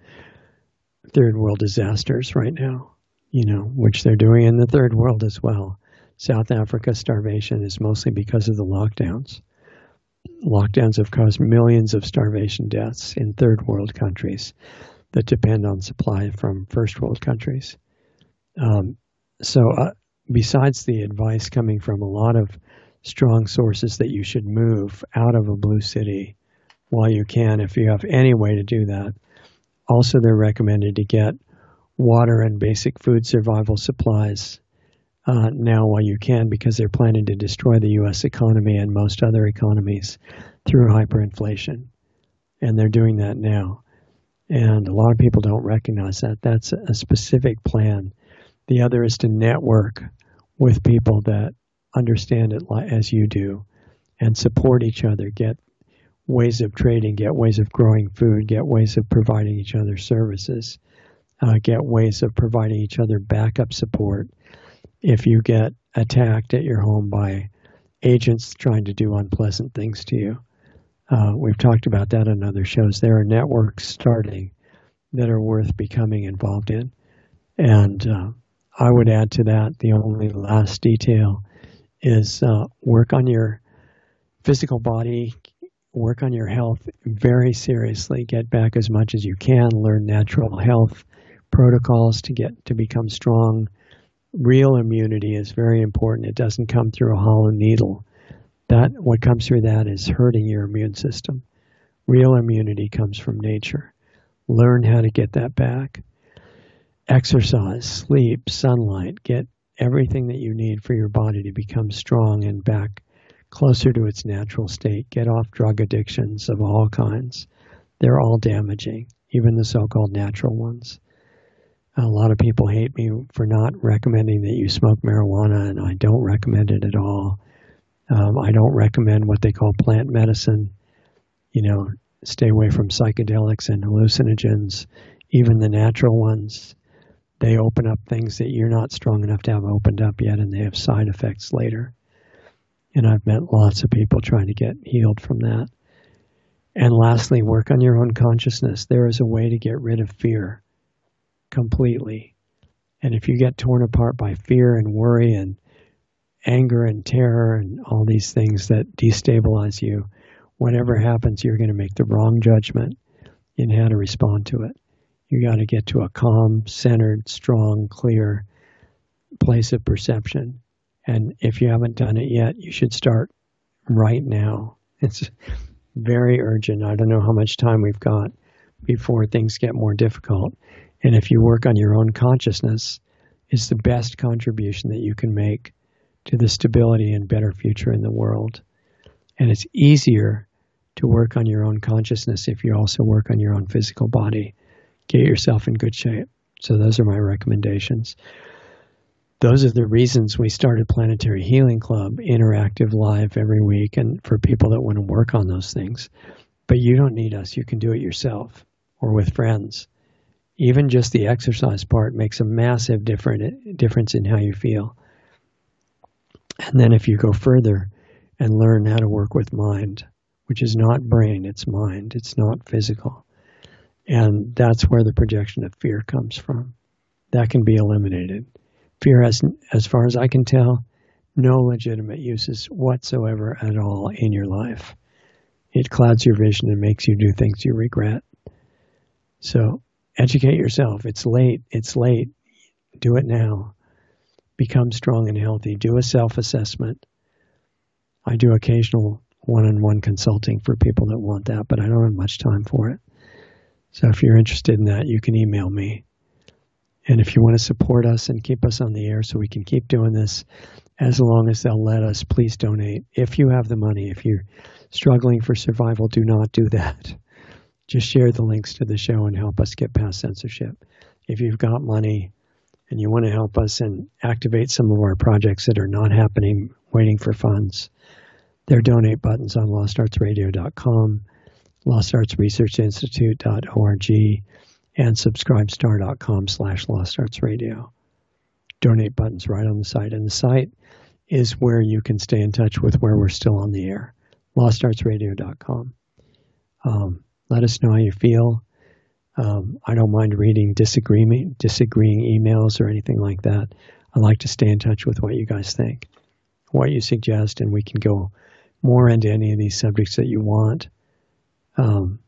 Speaker 1: third world disasters right now, you know, which they're doing in the third world as well. South Africa starvation is mostly because of the lockdowns. Lockdowns have caused millions of starvation deaths in third world countries that depend on supply from first world countries. Um, so, uh, besides the advice coming from a lot of strong sources that you should move out of a blue city while you can, if you have any way to do that. Also, they're recommended to get water and basic food survival supplies uh, now while you can because they're planning to destroy the U.S. economy and most other economies through hyperinflation. And they're doing that now. And a lot of people don't recognize that. That's a specific plan. The other is to network with people that understand it as you do and support each other, get ways of trading, get ways of growing food, get ways of providing each other services, uh, get ways of providing each other backup support. If you get attacked at your home by agents trying to do unpleasant things to you, uh, we've talked about that on other shows. There are networks starting that are worth becoming involved in. And uh, I would add to that the only last detail is uh, work on your physical body, work on your health very seriously. Get back as much as you can. Learn natural health protocols to get to become strong. Real immunity is very important. It doesn't come through a hollow needle. That what comes through that is hurting your immune system. Real immunity comes from nature. Learn how to get that back. Exercise, sleep, sunlight, get everything that you need for your body to become strong and back closer to its natural state. Get off drug addictions of all kinds. They're all damaging, even the so called natural ones. A lot of people hate me for not recommending that you smoke marijuana, and I don't recommend it at all. Um, I don't recommend what they call plant medicine. You know, stay away from psychedelics and hallucinogens, even the natural ones they open up things that you're not strong enough to have opened up yet, and they have side effects later. And I've met lots of people trying to get healed from that. And lastly, work on your own consciousness. There is a way to get rid of fear completely. And if you get torn apart by fear and worry and anger and terror and all these things that destabilize you, whatever happens, you're going to make the wrong judgment in how to respond to it. You got to get to a calm, centered, strong, clear place of perception. And if you haven't done it yet, you should start right now. It's very urgent. I don't know how much time we've got before things get more difficult. And if you work on your own consciousness, it's the best contribution that you can make to the stability and better future in the world. And it's easier to work on your own consciousness if you also work on your own physical body get yourself in good shape. So those are my recommendations. Those are the reasons we started Planetary Healing Club, interactive live every week, and for people that want to work on those things. But you don't need us. You can do it yourself or with friends. even just the exercise part makes a massive different difference in how you feel. And then if you go further and learn how to work with mind, which is not brain, it's mind, it's not physical. And that's where the projection of fear comes from. That can be eliminated. Fear has, as far as I can tell, no legitimate uses whatsoever at all in your life. It clouds your vision and makes you do things you regret. So educate yourself. It's late. It's late. Do it now. Become strong and healthy. Do a self assessment. I do occasional one on one consulting for people that want that, but I don't have much time for it. So if you're interested in that, you can email me. And if you want to support us and keep us on the air so we can keep doing this as long as they'll let us, please donate. If you have the money, if you're struggling for survival, do not do that. [LAUGHS] Just share the links to the show and help us get past censorship. If you've got money and you want to help us and activate some of our projects that are not happening, waiting for funds, there are donate buttons on lostartsradio.com, lostartsresearchinstitute.org, and subscribestar.com slash lostartsradio. Donate buttons right on the site. And the site is where you can stay in touch with where we're still on the air, lostartsradio.com. Um, let us know how you feel. Um, I don't mind reading disagreement, disagreeing emails or anything like that. I like to stay in touch with what you guys think, what you suggest, and we can go more into any of these subjects that you want. Um,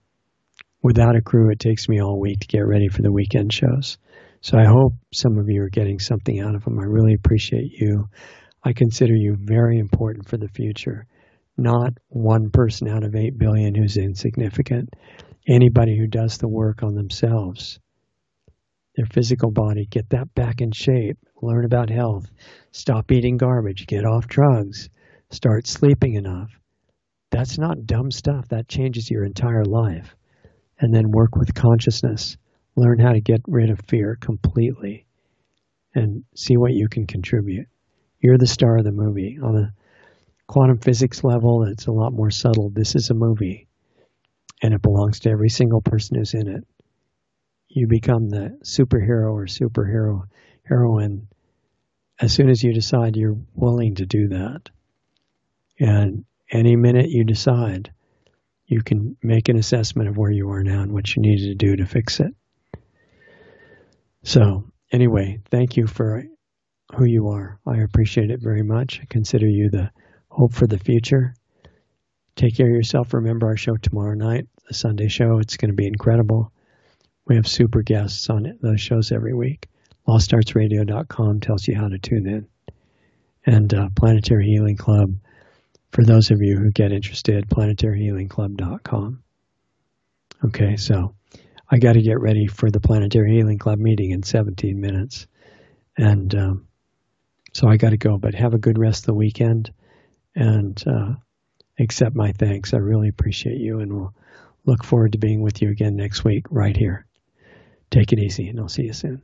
Speaker 1: without a crew, it takes me all week to get ready for the weekend shows. So I hope some of you are getting something out of them. I really appreciate you. I consider you very important for the future not one person out of 8 billion who's insignificant. Anybody who does the work on themselves, their physical body, get that back in shape, learn about health, stop eating garbage, get off drugs, start sleeping enough. That's not dumb stuff. That changes your entire life. And then work with consciousness. Learn how to get rid of fear completely and see what you can contribute. You're the star of the movie on a quantum physics level, it's a lot more subtle. This is a movie, and it belongs to every single person who's in it. You become the superhero or superhero heroine as soon as you decide you're willing to do that. And any minute you decide, you can make an assessment of where you are now and what you need to do to fix it. So, anyway, thank you for who you are. I appreciate it very much. I consider you the hope for the future. Take care of yourself. Remember our show tomorrow night, the Sunday show. It's going to be incredible. We have super guests on those shows every week. LostArtsRadio.com tells you how to tune in. And uh, Planetary Healing Club, for those of you who get interested, planetaryhealingclub.com. Okay, so I got to get ready for the Planetary Healing Club meeting in 17 minutes. And um, so I got to go, but have a good rest of the weekend and uh, accept my thanks. I really appreciate you, and we'll look forward to being with you again next week right here. Take it easy, and I'll see you soon.